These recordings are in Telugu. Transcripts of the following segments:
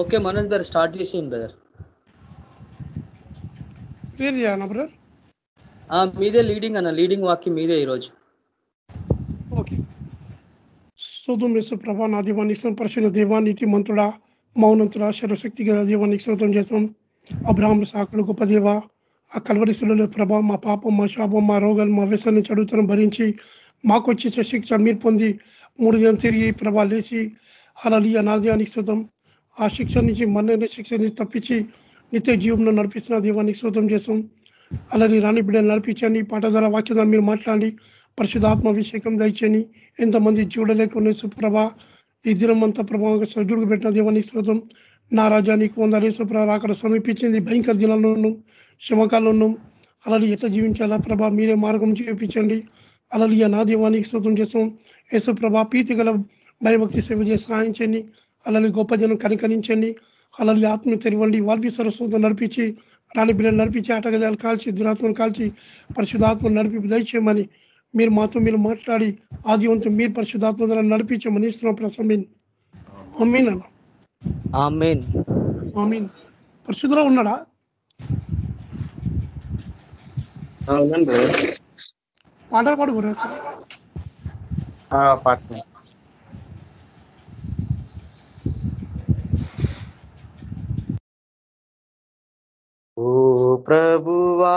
ఓకే మనోజ్ గారు స్టార్ట్ చేసేయండి బ్రదర్ బ్రదర్ మీదే లీడింగ్ అన్న లీడింగ్ వాక్యం మీదే ఈరోజు. ఓకే. స్తోత్రం వేసు ప్రభా నా దీవానికి స్తోత్రం పరిశుద్ధ దేవానికి మంత్రుడా మౌనంతుడా శరశక్తి గల దీవానికి స్తోత్రం చేస్తాం అబ్రాహ్మ సాకులు గొప్ప దేవ ఆ కలవరిస్తులలో ప్రభా మా పాపం మా శాపం మా రోగాలు మా వ్యసనం చదువుతనం భరించి మాకు వచ్చే శిక్ష మీరు పొంది మూడు దినం తిరిగి ప్రభా లేచి అలలియ నాద్యానికి స్తోత్రం. ఆ శిక్ష నుంచి మన శిక్ష నుంచి తప్పించి నిత్య జీవంలో నడిపిస్తున్న దీవానికి శోతం చేస్తాం. అలాగే రాణి బిడ్డలు నడిపించండి. పాట ద్వారా ద్వారా మీరు మాట్లాడి పరిశుధాత్మ అభిషేకం దయచేయని ఎంతమంది చూడలేకునే సుప్రభ ఈ దినం అంతా ప్రభావంగా సజ్జుడుకు పెట్టిన దీవానికి స్తోత్రం. నా రాజానికి వందలు. సుప్రభ అక్కడ సమీపించింది భయంకర దినాల్లోనూ శ్రమకాలంలో అలాగే ఎట్లా జీవించాలా ప్రభా? మీరే మార్గం చూపించండి. అలాగే నా దీవానికి శోతం చేస్తాం. యేసుప్రభ పీతి గల భయభక్తి సేవ చేసి సహాయించండి అలాని గొప్ప జనం కనికరించండి. అలాని ఆత్మ తెరవండి. వాల్పి సరస్వతం నడిపించి రాణి బిడ్డలు నడిపించి ఆటగదాలు కాల్చి దురాత్మను కాల్చి పరిశుధాత్మను నడిపి దయచేయమని మీరు మాతో మీరు మాట్లాడి ఆదివంతం మీరు పరిశుధాత్మ ద్వారా నడిపించమని ఇస్తున్నాం ప్రసమీన్ అమ్మీన్ అన్న. అమ్మీన్ పరిశుద్ధలో ఉన్నాడా? పాటలు పాడు పాట ప్రభువా.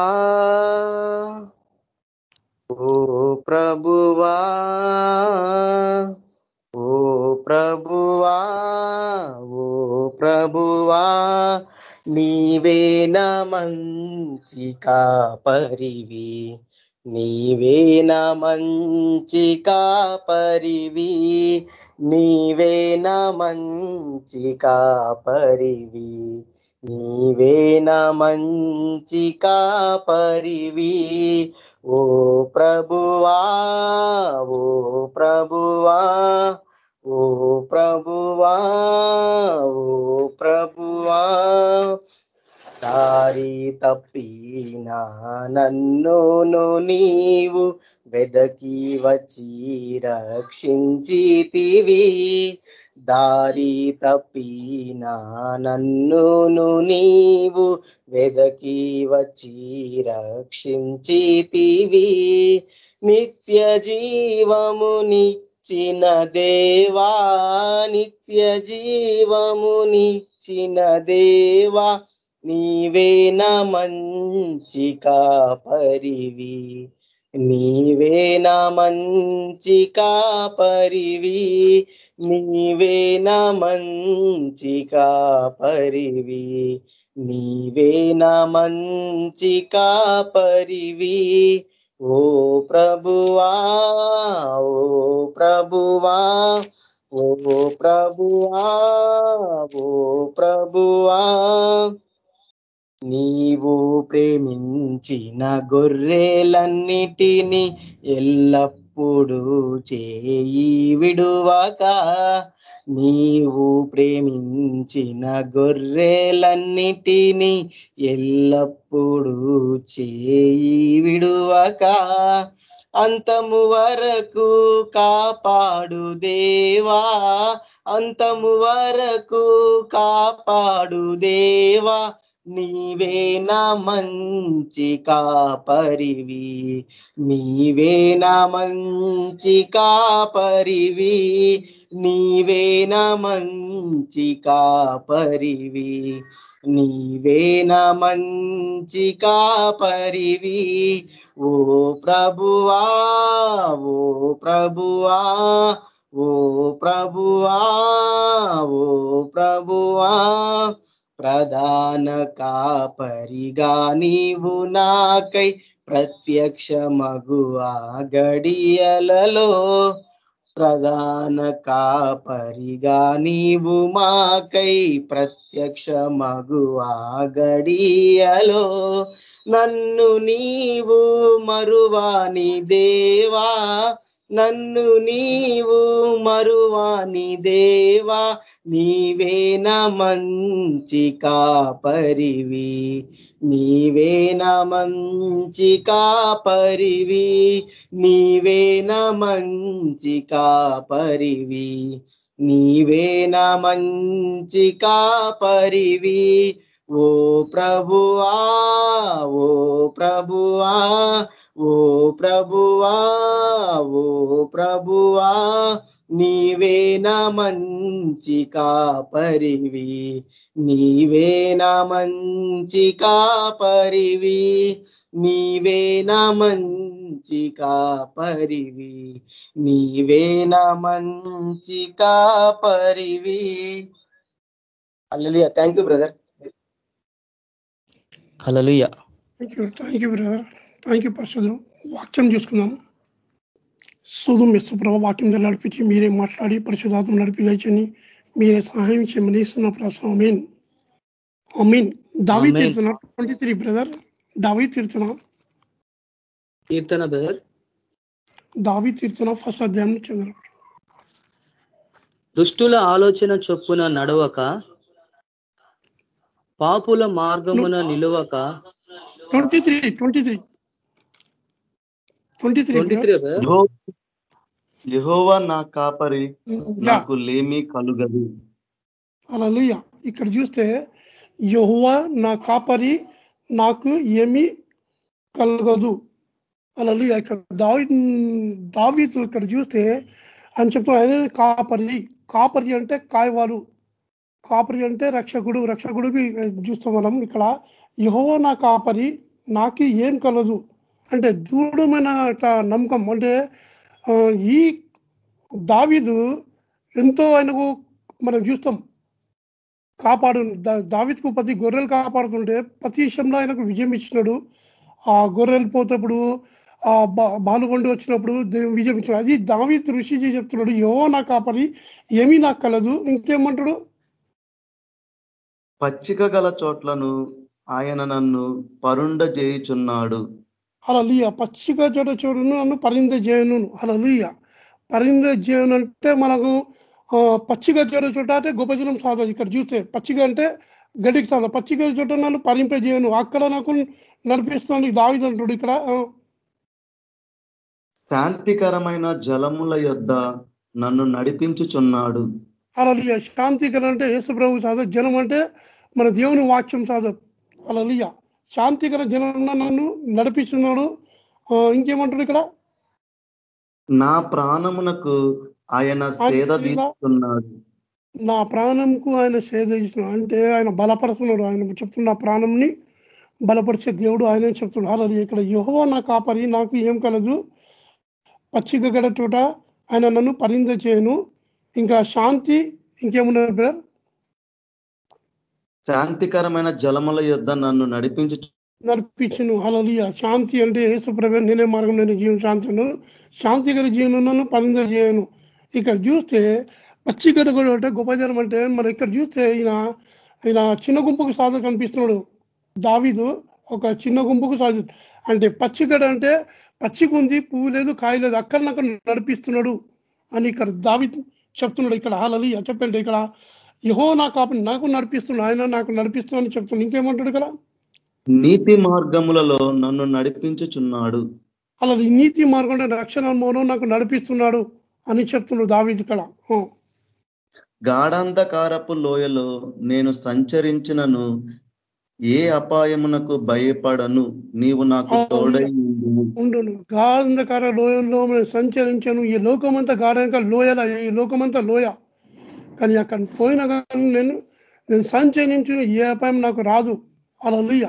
ఓ ప్రభువా. ఓ ప్రభువా. ఓ ప్రభువా. నీవే నా మంచి కాపరివి. నీవే నా మంచి కాపరివి. నీవే నా మంచి కాపరివి. నీవేనా మంచి కాపరివి. ఓ ప్రభువా ఓ ప్రభువా ఓ ప్రభువా ఓ ప్రభువా. దారి తప్పినా నన్ను నీవు వెదకి వచ్చి రక్షించితివి. దారి తప్పినా నన్నును నీవు వెదకి వచ్చి రక్షించితివి. నిత్య జీవమునిచ్చిన దేవా నిత్య జీవమునిచ్చిన దేవా నీవేన మంచి కాపరివి నీవేన మంచి కాపరివి నీవేన మంచి కాపరివి నీవేన మంచి కాపరివి. ఓ ప్రభువా ఓ ప్రభువా ఓ ప్రభువా ఓ ప్రభువా. నీవు ప్రేమించిన గొర్రెలన్నిటినీ ఎల్లప్పుడూ చేయి విడువాక. నీవు ప్రేమించిన గొర్రెలన్నిటినీ ఎల్లప్పుడూ చేయి విడువాక. అంతము వరకు కాపాడు దేవా అంతము వరకు కాపాడు దేవా నీవే నా మంచి కాపరివి. నీవే నా మంచి కాపరివి. నీవే నా మంచి కాపరివి. నీవే నా మంచి కాపరివి. ఓ ప్రభువా ఓ ప్రభువా ఓ ప్రభువా ఓ ప్రభువా. ప్రధాన కాపరిగా నీవు నాకై ప్రత్యక్ష ఆ గడియలలో. ప్రధాన కాపరిగా నీవు మాకై ప్రత్యక్ష ఆ గడియలో. నన్ను నీవు మరువాని దేవా నన్ను నీవు మరువాని దేవా నీవేన మంచి కాపరివి. నీవేన మంచి కాపరివి. నీవేన మంచి కాపరివి. నీవేన మంచి కాపరివి. ఓ ప్రభువా ఓ ప్రభువా ఓ ప్రభువా ఓ ప్రభువా నీవేన మంచి కాపరివి నీవేన మంచి కాపరివి నీవేన మంచి కాపరివి నీవేన మంచి కాపరివి. Alleluia. Thank you brother hallelujah thank you thank you brother thank you పరిశుద్ధం వాక్యం చూసుకుందాం. సుధం ఇస్తుప్రభ వాక్యం ద్వారా నడిపించి మీరే మాట్లాడి పరిశుధాత్మ నడిపి దయచని మీరే సహాయం చేయమని ఇస్తున్న ప్రసం అమీన్ దావి. తీర్చున ట్వంటీ త్రీ బ్రదర్ దావి తీర్చున. కీర్తన బ్రదర్ దావి తీర్చున ఫస్ట్ అధ్యాయం చంద్ర దుష్టుల ఆలోచన చొప్పున నడవక పాపుల మార్గమున నిలువక twenty three twenty three. Twenty three twenty three యెహోవా నా కాపరి నాకు లేమి కలుగదు. అలా ఇక్కడ చూస్తే యహువా నా కాపరి నాకు ఏమీ కలగదు. అలా ఇక్కడ దావి దావీదు ఇక్కడ చూస్తే అని చెప్తా ఆయన కాపరి. కాపరి అంటే కాయవాలు కాపరి అంటే రక్షకుడు రక్షకుడు చూస్తాం మనం ఇక్కడ. యహోవో నా కాపరి నాకు ఏం కలదు? అంటే దృఢమైన నమ్మకం. అంటే ఈ దావీదు ఎంతో ఆయనకు మనం చూస్తాం. కాపాడు దావిత్కు ప్రతి గొర్రెలు కాపాడుతుంటే ప్రతి విషయంలో ఆయనకు విజయం ఇచ్చినాడు. ఆ గొర్రెలు పోతప్పుడు ఆ బా- బాలుగొండు వచ్చినప్పుడు విజయం ఇచ్చినాడు. అది దావీదు ఋషి చేసి చెప్తున్నాడు యో నా కాపరి ఏమీ నాకు కలదు. ఇంకేమంటాడు? పచ్చిక గల చోట్లను ఆయన నన్ను పరుండ చేయుచున్నాడు అలా లీయ పచ్చిగా చోట చూడును నన్ను పరింద చేయను అలా లీయ పరింద చేయను అంటే మనకు ఆ, పచ్చిగా చోట చోట అంటే గొప్ప జనం సాధదు ఇక్కడ చూస్తే పచ్చిగా అంటే గడికి సాధ పచ్చిగా చోట నన్ను పరింప చేయను అక్కడ నాకు నడిపిస్తున్నాడు దావిది అంటాడు ఇక్కడ శాంతికరమైన జలముల యొద్ద నన్ను నడిపించుచున్నాడు. అలా లీయ శాంతికరం అంటే యేసు ప్రభు సాధ జనం అంటే మన దేవుని వాక్యం సాధ. అలా శాంతికర జనం నన్ను నడిపిస్తున్నాడు. ఇంకేమంటాడు ఇక్కడ? నా ప్రాణమునకు ఆయన సేద తీస్తున్నాడు నా ప్రాణంకు ఆయన సేద ఇస్తున్నాడు అంటే ఆయన బలపరుస్తున్నాడు. ఆయన చెప్తున్న నా ప్రాణంని బలపరిచే దేవుడు ఆయన చెప్తున్నాడు. అలా ఇక్కడ యహో నా కాపరి నాకు ఏం కలదు. పచ్చిక గడ చోట ఆయన నన్ను పరింద చేయను. ఇంకా శాంతి ఇంకేమున్నారు బ్రదర్? శాంతికరమైన జలముల యొద్ద నన్ను నడిపించు నడిపించును. అలలియ శాంతి అంటే యేసుప్రభ నేనే మార్గం నేను జీవన శాంతి అన్నాను శాంతి గల జీవనం పరింద చేయను. ఇక్కడ చూస్తే పచ్చిగడ్డ కూడా అంటే గొప్ప జనం అంటే మరి ఇక్కడ చూస్తే ఈయన ఈయన చిన్న గుంపుకు సాధన కనిపిస్తున్నాడు. దావీదు ఒక చిన్న గుంపుకు సాధి అంటే పచ్చిగడ్డ అంటే పచ్చిక ఉంది పువ్వు లేదు కాయ లేదు అక్కడ నడిపిస్తున్నాడు అని ఇక్కడ దావి చెప్తున్నాడు ఇక్కడ హాలలి చెప్పండి ఇక్కడ. యహో నా కాపని నాకు నడిపిస్తున్నాడు ఆయన నాకు నడిపిస్తున్నాడు అని చెప్తున్నాడు. ఇంకేమంటాడు ఇక్కడ? నీతి మార్గములలో నన్ను నడిపించుచున్నాడు. అలా ఈ నీతి మార్గం అంటే రక్షణ మౌనం నాకు నడిపిస్తున్నాడు అని చెప్తున్నాడు దావీదు ఇక్కడ. గాఢాంధకారపు లోయలో నేను సంచరించినను ఏ అపాయమునకు భయపడను? నీవు నాకు తోడై. ఉండును. గాంధకార లోయల్లో నేను సంచరించాను. ఈ లోకమంతా గాఢంక లోయల? ఈ లోకమంతా లోయ. కానీ అక్కడ పోయిన కానీ నేను నేను సంచరించిన ఏ అపాయం నాకు రాదు. అలా లోయ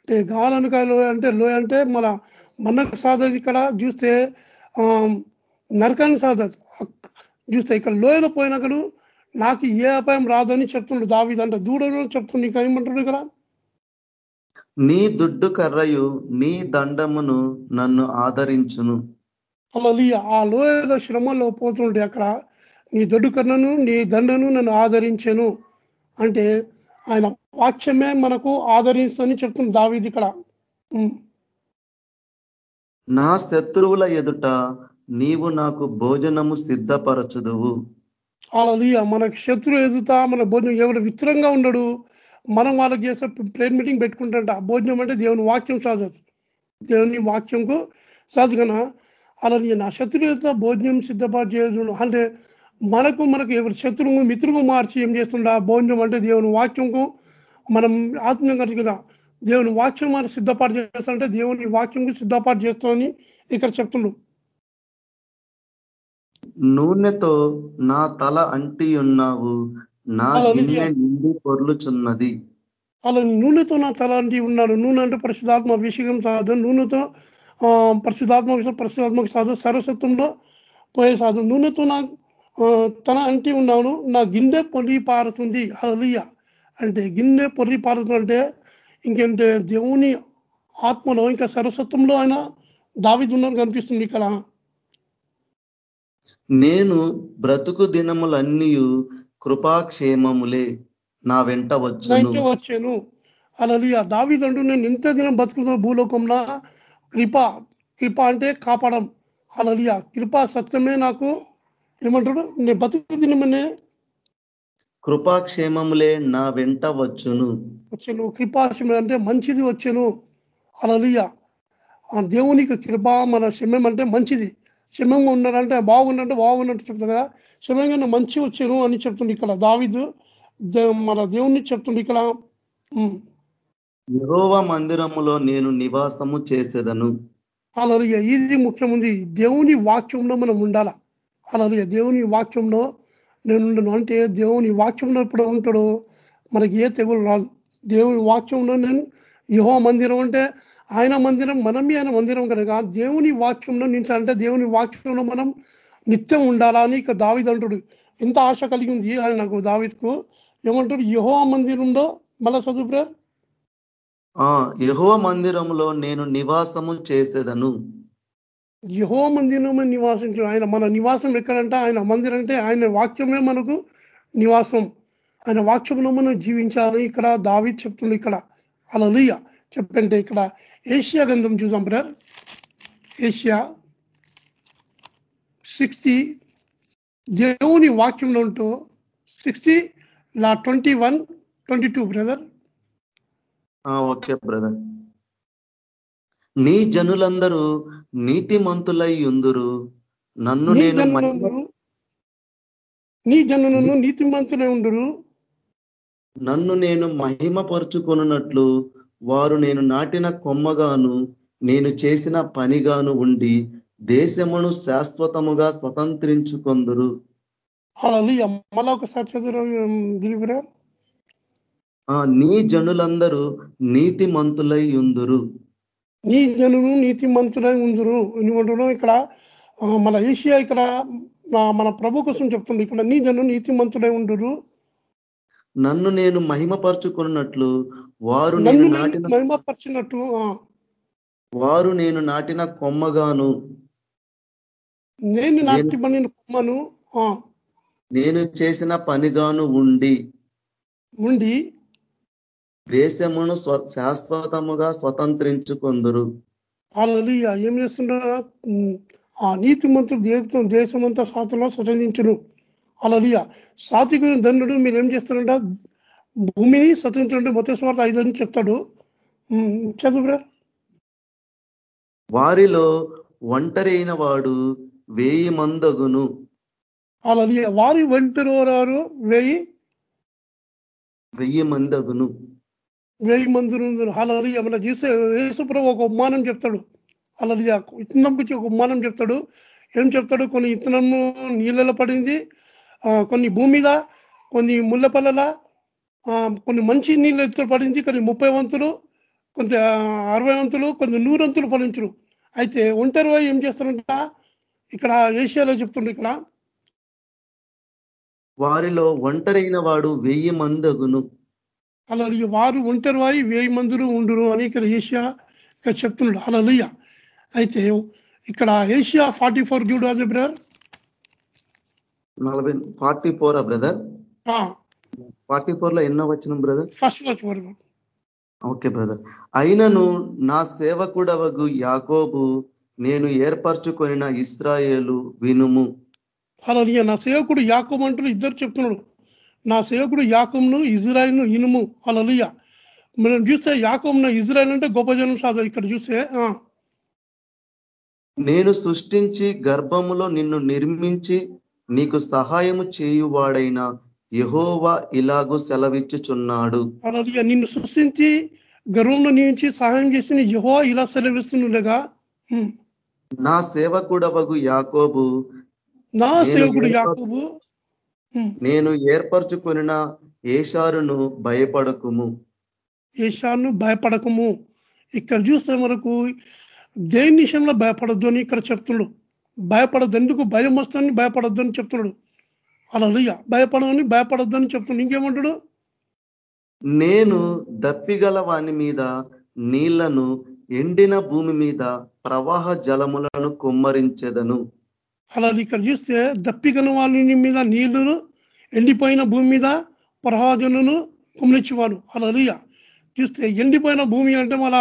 అంటే గాలనక లోయ అంటే లోయ అంటే మన మనకు సాధదు ఇక్కడ చూస్తే ఆ నరకానికి సాధదు చూస్తే ఇక్కడ లోయలో పోయినప్పుడు నాకు ఏ అపాయం రాదని చెప్తుండ్రు దావిది. అంటే దూడలో చెప్తుండ్రు ఇంకా ఏమంటాడు ఇక్కడ? నీ దుడ్డు కర్రయు నీ దండమును నన్ను ఆదరించును. అలా ఆ లోయలో శ్రమలో పోతుంటే అక్కడ నీ దొడ్డు కర్ణను నీ దండను నన్ను ఆదరించాను అంటే ఆయన వాక్యమే మనకు ఆదరిస్తుందని చెప్తుంది దావీది ఇక్కడ. నా శత్రువుల ఎదుట నీవు నాకు భోజనము సిద్ధపరచుదువు. అలా మనకు శత్రు ఎదుతా మన భోజనం ఎవరు విచిత్రంగా ఉండడు మనం వాళ్ళకి చేసే ప్రేర్ మీటింగ్ పెట్టుకుంటారంట. భోజనం అంటే దేవుని వాక్యం సాధచ్చు దేవుని వాక్యంకు సాధుగన అలా నా శత్రువులతో భోజనం సిద్ధపాటు చేయదు అంటే మనకు మనకు ఎవరి శత్రువు మిత్రుకు మార్చి ఏం చేస్తుండ? భోజనం అంటే దేవుని వాక్యంకు మనం ఆత్మీయంగా కదా. దేవుని వాక్యం మనం సిద్ధపాటు చేస్తామంటే దేవుని వాక్యంకు సిద్ధపాటు చేస్తామని ఇక్కడ చెప్తుండ్రు నూనెతో నా తల అంటి ఉన్నావు. నా. గిన్నె నిండి పొర్లుచున్నది. అలా నూనెతో నా తల అంటే ఉన్నాడు. నూనె అంటే పరిశుధాత్మ అభిషేకం సాధు. నూనెతో పరిశుధాత్మ పరిశుధాత్మక సాధు. సరస్వత్వంలో పోయే సాధు. నూనెతో నా తన అంటి ఉన్నాడు. నా గిన్నె పొర్రి పారుతుంది అలియ అంటే గిన్నె పొర్రి పారుతుంది అంటే ఇంకేంటే దేవుని ఆత్మలో ఇంకా సరస్వత్వంలో ఆయన దావిదున్నది కనిపిస్తుంది ఇక్కడ. నేను బ్రతుకు దినములన్నీ కృపాక్షేమములే నా వెంట వచ్చును. వచ్చాను. అలలియ దావిదంటూ నేను ఇంత దినం బతుకుతున్న భూలోకంలో కృప కృప అంటే కాపాడం. అలలియ కృప సత్యమే నాకు. ఏమంటాడు? నేను బతుకు దినమనే కృపాక్షేమములే నా వెంట వచ్చును. వచ్చాను. కృపాశమే అంటే మంచిది వచ్చాను. అలలియ ఆ దేవునికి కృప మన శమ్యం అంటే మంచిది. శమ్యంగా ఉన్నాడంటే బాగున్నట్టు బాగున్నట్టు చెప్తాను కదా. శమ్యంగా మంచి వచ్చాను అని చెప్తుంది ఇక్కడ దావిదు. మన దేవుణ్ణి చెప్తుంది ఇక్కడ. యెహోవ మందిరములో నేను నివాసము చేసేదను. అలలియ ఇది ముఖ్యముంది. దేవుని వాక్యంలో మనం ఉండాల? అలలియ దేవుని వాక్యంలో నేను ఉండను అంటే దేవుని వాక్యంలో ఎప్పుడు ఉంటాడో మనకి ఏ తెగులు రాదు. దేవుని వాక్యంలో నేను యుహో మందిరం అంటే ఆయన మందిరం మనమే ఆయన మందిరం కనుక దేవుని వాక్యంలో నించాలంటే దేవుని వాక్యంలో మనం నిత్యం ఉండాలా అని ఇక దావిద్ అంటాడు. ఎంత ఆశ కలిగింది ఆయన నాకు దావిద్కు? ఏమంటాడు? యహో మందిరంలో? మళ్ళా చదువు యెహోవ మందిరములో నేను నివాసము చేసేదను. యహో మందిరమే నివాసించు. ఆయన మన నివాసం ఎక్కడంటే? ఆయన మందిరం అంటే ఆయన వాక్యమే మనకు నివాసం. ఆయన వాక్యంలో మనం జీవించాలని ఇక్కడ దావి చెప్తుంది ఇక్కడ. అలలుయ చెప్పంటే ఇక్కడ ఏషియా గంధం చూసాం బ్రదర్. ఏషియా సిక్స్టీ దేవుని వాక్యంలో ఉంటూ సిక్స్టీ లా twenty one twenty two brother okay brother నీ జనులందరూ నీతిమంతులై ఉందురు. నన్ను నీ నేను నీ జనులను నీతిమంతులే ఉండురు నన్ను నేను మహిమపరుచుకొనున్నట్లు వారు నేను నాటిన కొమ్మగాను నేను చేసిన పనిగాను ఉండి దేశమును శాశ్వతముగా స్వతంత్రించుకొందురు. అలలుయ మళ్ళా ఒకసారి చదువు దిలీపురా. నీ జనులందరూ నీతిమంతులై ఉందురు. నీ జనులు నీతిమంతులై ఉందరు. ఎందుకంటున్నా ఇక్కడ మన ఏషియా ఇక్కడ మన ప్రభు కోసం చెప్తుంది ఇక్కడ నీ జనులు నీతిమంతులై ఉండురు నన్ను నేను మహిమపరుచుకున్నట్లు వారు నేను నాటిన మహిమపరిచినట్టు వారు నేను నాటిన కొమ్మగాను. నేను నాటి పడిన కొమ్మను. ఆ, నేను చేసిన పనిగాను ఉండి. ఉండి. దేశమును శాశ్వతముగా స్వతంత్రించుకొందురు. అలలియ ఏం చేస్తున్నారు ఆ నీతిమంతుడు దేశం దేశమంతా సాతులో స్వతంత్రించును. అలలియ సాత్విక దండుడు మీరు ఏం చేస్తారంట? భూమిని స్వతంత్రంటే మొత్తం స్వార్థ ఐదు అని చెప్తాడు. ఉమ్, చదువు బ్రదర్. వారిలో ఒంటరి అయిన వాడు వేయి మందగును. అలలియ వారి ఒంటరి వారు వెయ్యి వెయ్యి మందగును. వెయ్యి మంది అలలియ మన చూసే యేసుప్రభు ఒక ఉపమానం చెప్తాడు. అలలియ ఇత్తనం గురించి ఒక ఉపమానం చెప్తాడు. ఏం చెప్తాడు? కొన్ని ఇత్తనము నీళ్ళలో పడింది. కొన్ని భూమి మీద కొన్ని ముళ్ళ పల్లల ఆ, కొన్ని మంచి నీళ్ళు ఎత్తులు పడింది. కొన్ని ముప్పై వంతులు కొంత అరవై వంతులు కొన్ని నూరంతులు ఫలించరు అయితే ఒంటరి ఏం చేస్తారంట? ఇక్కడ ఏషియాలో చెప్తుండే ఇక్కడ. వారిలో ఒంటరి అయిన వాడు వెయ్యి మందగును. అలాగే వారు ఒంటరి వారి వెయ్యి మందులు ఉండురు అని ఇక్కడ ఏషియా ఇక్కడ చెప్తున్నాడు. అలలుయ అయితే ఇక్కడ ఏషియా ఫార్టీ ఫోర్ చూడు అదే బ్రదర్. నలభై ఫార్టీ ఫోరా బ్రదర్? ఫార్టీ ఫోర్లో ఎన్నో వచ్చిన బ్రదర్? ఫస్ట్ వచ్చి వరకు. Okay brother. అయినను నా సేవకుడవగు యాకోబు నేను ఏర్పరచుకొనిన ఇస్రాయేలు వినుము. అలాగే నా సేవకుడు యాకం అంటూ ఇద్దరు చెప్తున్నాడు. నా సేవకుడు యాకంను ఇజ్రాయిల్ను ఇనుము అలలుయ మనం చూస్తే యాకంను ఇజ్రాయిల్ అంటే గొప్ప జనం సాధ. ఇక్కడ చూస్తే నేను సృష్టించి గర్భములో నిన్ను నిర్మించి నీకు సహాయము చేయువాడైన యహోవా ఇలాగూ సెలవిచ్చుచున్నాడు. అలాగే నిన్ను సృష్టించి గర్వంలో నియమించి సహాయం చేసిన యహో ఇలా సెలవిస్తుండగా నా సేవకుడవగు యాకోబు. నా సేవకుడు యాకోబు? నేను ఏర్పరచుకొనిన ఏషారును భయపడకుము. ఏషాను భయపడకము. ఇక్కడ చూస్తే మనకు దేని విషయంలో భయపడద్దు అని ఇక్కడ చెప్తున్నాడు భయపడద్దు ఎందుకు? భయం వస్తుందని భయపడద్దు అని చెప్తున్నాడు అలా భయపడమని భయపడద్దు అని చెప్తున్నాడు ఇంకేమంటాడు? నేను దప్పిగల వాని మీద నీళ్ళను ఎండిన భూమి మీద ప్రవాహ జలములను కుమ్మరించెదను. అలా ఇక్కడ చూస్తే దప్పికన వాళ్ళ మీద నీళ్ళు ఎండిపోయిన భూమి మీద ప్రవాహజనులను కుమ్మరించేవాడు అలా చూస్తే ఎండిపోయిన భూమి అంటే మన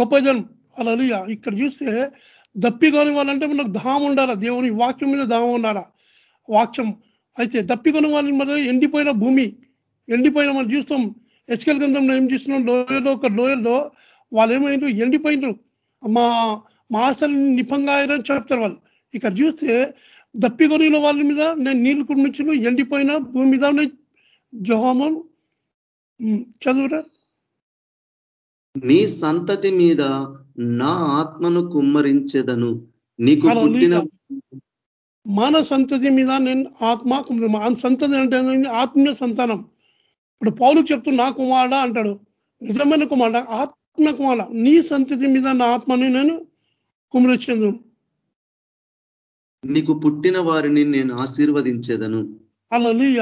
గొప్ప జనం. అలా ఇక్కడ చూస్తే దప్పికొని వాళ్ళంటే మనకు దాహం ఉండాలా? దేవుని వాక్యం మీద దాహం ఉండాలా? వాక్యం. అయితే దప్పికొని వాళ్ళని మన ఎండిపోయిన భూమి ఎండిపోయిన మనం చూస్తాం. హెచ్కల్ గ్రంథంలో ఏం చూస్తున్నాం? లోయలో ఒక లోయల్లో వాళ్ళు ఏమైండ్రు ఎండిపోయినరు మా మా ఆశలు నిపంగా అయ్యారని చెప్తారు వాళ్ళు. ఇక్కడ చూస్తే దప్పికొనిన వాళ్ళ మీద నేను నీళ్ళు కుమ్మించును ఎండిపోయిన భూమి మీద జోహమం చదువురా. నీ సంతతి మీద నా ఆత్మను కుమ్మరించెదను. నీకు పుట్టిన. మాన సంతతి మీద నేను ఆత్మ కుమ్మరి- మా సంతతి అంటే? ఆత్మీయ సంతానం. ఇప్పుడు పౌలు చెప్తూ నా కుమారుడ అంటాడు. నిజమైన కుమారుడ ఆత్మ కుమారుడ నీ సంతతి మీద నా ఆత్మని నేను కుమరించదు నీకు పుట్టిన వారిని నేను ఆశీర్వదించేదను. అలలియ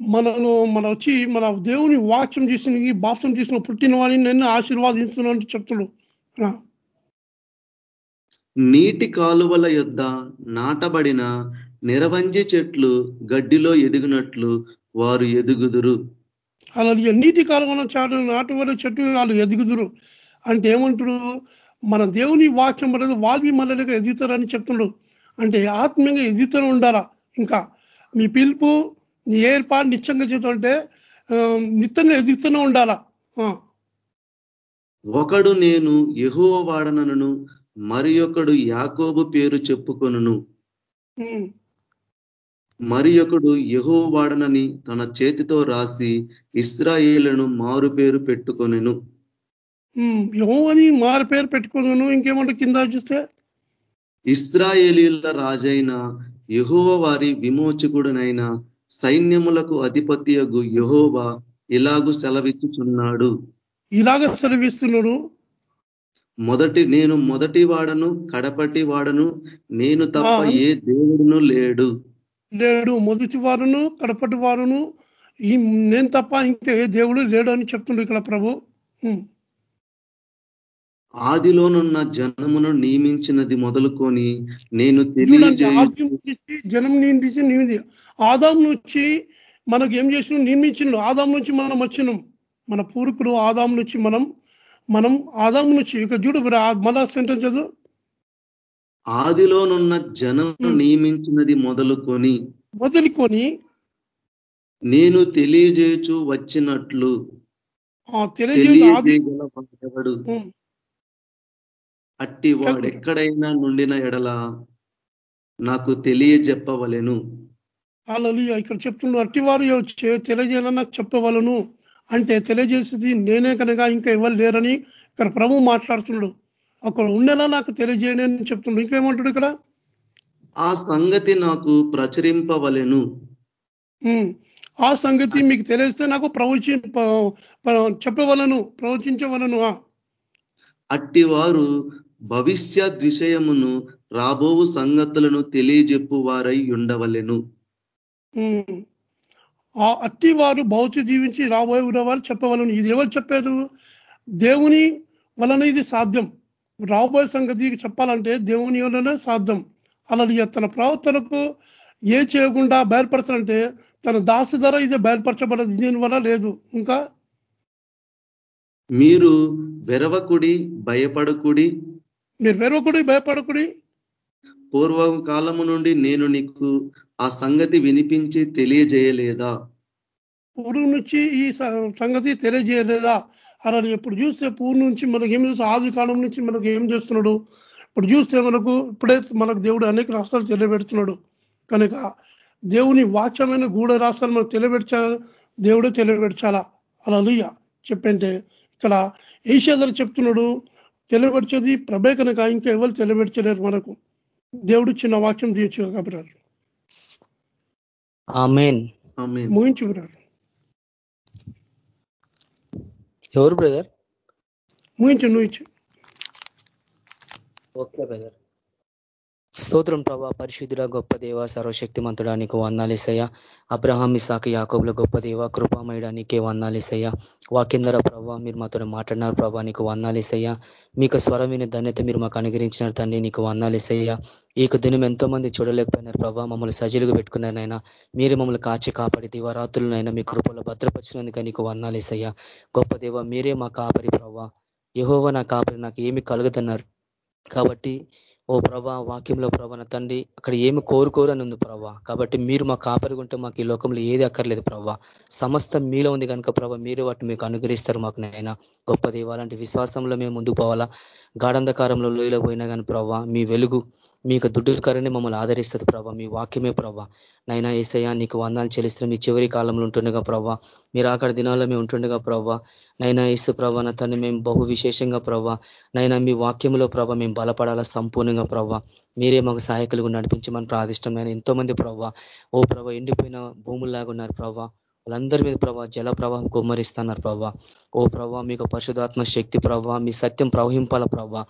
మనలో మన వచ్చి మన దేవుని వాక్యం చేసిన ఈ బాప్సం చేసిన పుట్టిన వాడిని నేను ఆశీర్వాదించున్నాను చెప్తాడు. నీటి కాలువల యొద్ద నాటబడిన నిరవంజి చెట్లు గడ్డిలో ఎదిగినట్లు వారు ఎదుగుదురు. అలాగే నీటి కాలువన చాటు నాటువల చెట్టు వాళ్ళు ఎదుగుదురు. అంటే ఏమంటాడు? మన దేవుని వాక్యం అనేది వాల్వి మనలుగా ఎదుగుతారని చెప్తున్నాడు అంటే ఆత్మీయంగా ఎదుగుతూనే ఉండాలా? ఇంకా మీ పిలుపు నీ ఏర్పాటు నిత్యంగా చేస్తుంటే నిత్యంగా ఎదుగుతూనే ఉండాలా? ఒకడు నేను యెహోవ వాడనను మరి ఒకడు యాకోబు పేరు చెప్పుకొనును. ఉమ్, మరి ఒకడు యెహోవ వాడనని తన చేతితో రాసి ఇస్రాయేలును మారు పేరు పెట్టుకొనెను యెహోవాని మారి పేరు పెట్టుకున్నాను ఇంకేమంటే కింద చూస్తే? ఇస్రాయేలీల రాజైన యెహోవ వారి విమోచకుడునైన సైన్యములకు అధిపతియగు యెహోవా ఇలాగు సెలవిచ్చుచున్నాడు. ఇలాగ సెలవిస్తున్నాడు? మొదటి నేను మొదటి వాడను కడపటి వాడను నేను తప్ప. ఏ దేవుడును లేడు. లేడు మొదటి వారును కడపటి వారును. ఈ నేను తప్ప ఇంకా ఏ దేవుడు లేడు అని చెప్తుండు ఇక్కడ ప్రభు. ఆదిలోనున్న జనమును నియమించినది మొదలుకొని నేను జనం నియమించి నియమిది ఆదాం నుంచి మనకు ఏం చేసిన? నియమించిండు ఆదాం నుంచి మనం వచ్చినాం. మన పూర్వీకుడు ఆదాం నుంచి మనం మనం ఆదాం నుంచి ఇక చూడు మళ్ళా సెంటెన్స్ చదువు. ఆదిలోనున్న Hmm. నియమించినది మొదలుకొని మొదలుకొని నేను తెలియజేయచు వచ్చినట్లు ఆ తెలియజేయ ఆది తెలియజేయగల వాడెవడు? ఉమ్, అట్టి వాడు ఎక్కడైనా నుండిన ఎడల నాకు తెలియజెప్పవలెను. ఇక్కడ చెప్తున్నారు అట్టివారు వచ్చి తెలియజేయాలని నాకు చెప్పవలను. అంటే తెలియజేసేది నేనే కనుక ఇంకా ఎవరు లేరని ఇక్కడ ప్రభు మాట్లాడుతున్నాడు. అక్కడ ఉండేలా నాకు తెలియజేయని అని చెప్తున్నాడు ఇంకేమంటాడు ఇక్కడ? ఆ సంగతి నాకు ప్రచురింపవలెను. ఆ సంగతి మీకు తెలిస్తే నాకు ప్రవచి చెప్పవలను ప్రవచించవలను. అట్టి వారు భవిష్యత్ విషయమును రాబోవు సంగతులను తెలియజెప్పు వారై ఉండవలెను. ఆ అట్టి వారు భౌతిక జీవించి రాబోయే ఉన్నవారు చెప్పవలను. ఇది ఎవరు చెప్పారు దేవుని వలన ఇది సాధ్యం. రాబోయే సంగతి చెప్పాలంటే దేవుని వలన సాధ్యం. అలాగే తన ప్రవర్తనకు ఏ చేయకుండా బయలుపడతానంటే తన దాసు ధర ఇది బయలుపరచబడదు. దీని వల్ల లేదు. ఇంకా? మీరు వెరవకుడి భయపడకుడి. మీరు వెరవకుడి భయపడకుడి. పూర్వం కాలము నుండి నేను నీకు ఆ సంగతి వినిపించి తెలియజేయలేదా? పూర్వం నుంచి ఈ సంగతి తెలియజేయలేదా? అలా ఎప్పుడు చూస్తే పూర్వం నుంచి మనకు ఏం చూస్తే ఆది కాలం నుంచి మనకు ఏం చేస్తున్నాడు? ఇప్పుడు చూస్తే మనకు ఇప్పుడే మనకు దేవుడు అనేక రాష్ట్రాలు తెలియబెడుతున్నాడు. కనుక దేవుని వాక్యమైన గూఢ రాష్ట్రాలు మనకు తెలియబెట్టాల దేవుడే తెలియబెట్టాలా అలా చెప్పంటే ఇక్కడ ఏషియాధర చెప్తున్నాడు తెలియబడిచేది ప్రభే కనుక ఇంకా ఎవరు తెలియబెట్టలేరు మనకు. దేవుడు చిన్న వాక్యం తీయచ్చు కాబట్టి ముగించు బ్రదర్ ఎవరు బ్రదర్ ముగించు నువ్వు ఇచ్చు ఓకే బ్రదర్ స్తోత్రం ప్రభా పరిశుద్ధుల గొప్ప దేవ సర్వశక్తిమంతుడా నీకు వందాలేసయ్య అబ్రహాం ఇసాకి యాకోబుల గొప్ప దేవ కృపామయుడా నీకే వందాలేసయ్య వాకిందర ప్రభా మీరు మాతో మాట్లాడినారు ప్రభా నీకు వందాలేసయ్య మీకు స్వరమైన ధన్యత మీరు మాకు అనుగ్రహించిన తండ్రి నీకు వందాలేసయ్య ఈ దినం ఎంతో మంది చూడలేకపోయినారు ప్రభా మమ్మల్ని సజీలుగా పెట్టుకున్నారనైనా మీరు మమ్మల్ని కాచి కాపాడి దివారాత్రులనైనా మీ కృపలో భద్రపరిచినందుక నీకు వందాలేసయ్య గొప్ప దేవ మీరే మా కాపరి ప్రభా. యహోవ నా కాపరి నాకు ఏమి కలుగుతున్నారు కాబట్టి ఓ ప్రభా వాక్యంలో ప్రభా తండ్రి అక్కడ ఏమి కోరుకోరని ఉంది ప్రభా. కాబట్టి మీరు మా కాపరిగుంటే మాకు ఈ లోకంలో ఏది అక్కర్లేదు ప్రభా. సమస్త మీలో ఉంది కనుక ప్రభా మీరు వాటిని మీకు అనుగ్రహిస్తారు మాకు నైనా గొప్ప దేవాలంటే విశ్వాసంలో మేము ముందుకు పోవాలా. గాఢంధకారంలో లోయలో పోయినా కానీ ప్రభా మీ వెలుగు మీకు దుడ్డుకరనే మమ్మల్ని ఆదరిస్తుంది ప్రభా మీ వాక్యమే ప్రభా నైనా ఏసయ్యా నీకు వందాలు చెల్లిస్తున్న. మీ చివరి కాలంలో ఉంటుండగా ప్రభా మీరు అక్కడ దినాల్లో మేము ఉంటుండగా ప్రభా నైనా ఇసు ప్రభా నా తను మేము బహు విశేషంగా ప్రభా నైనా మీ వాక్యంలో ప్రభ మేము బలపడాలా సంపూర్ణంగా ప్రభా మీరే మాకు సహాయకులుగా నడిపించమని ప్రాదిష్టమైన ఎంతో మంది ప్రభా ఓ ప్రభ ఎండిపోయిన భూముల్లాగా ఉన్నారు ప్రభా వాళ్ళందరి మీద ప్రభా జల ప్రవాహం కుమ్మరిస్తున్నారు ప్రభా. ఓ ప్రభా మీకు పరిశుధాత్మ శక్తి ప్రభా మీ సత్యం ప్రవహింపాల ప్రభా.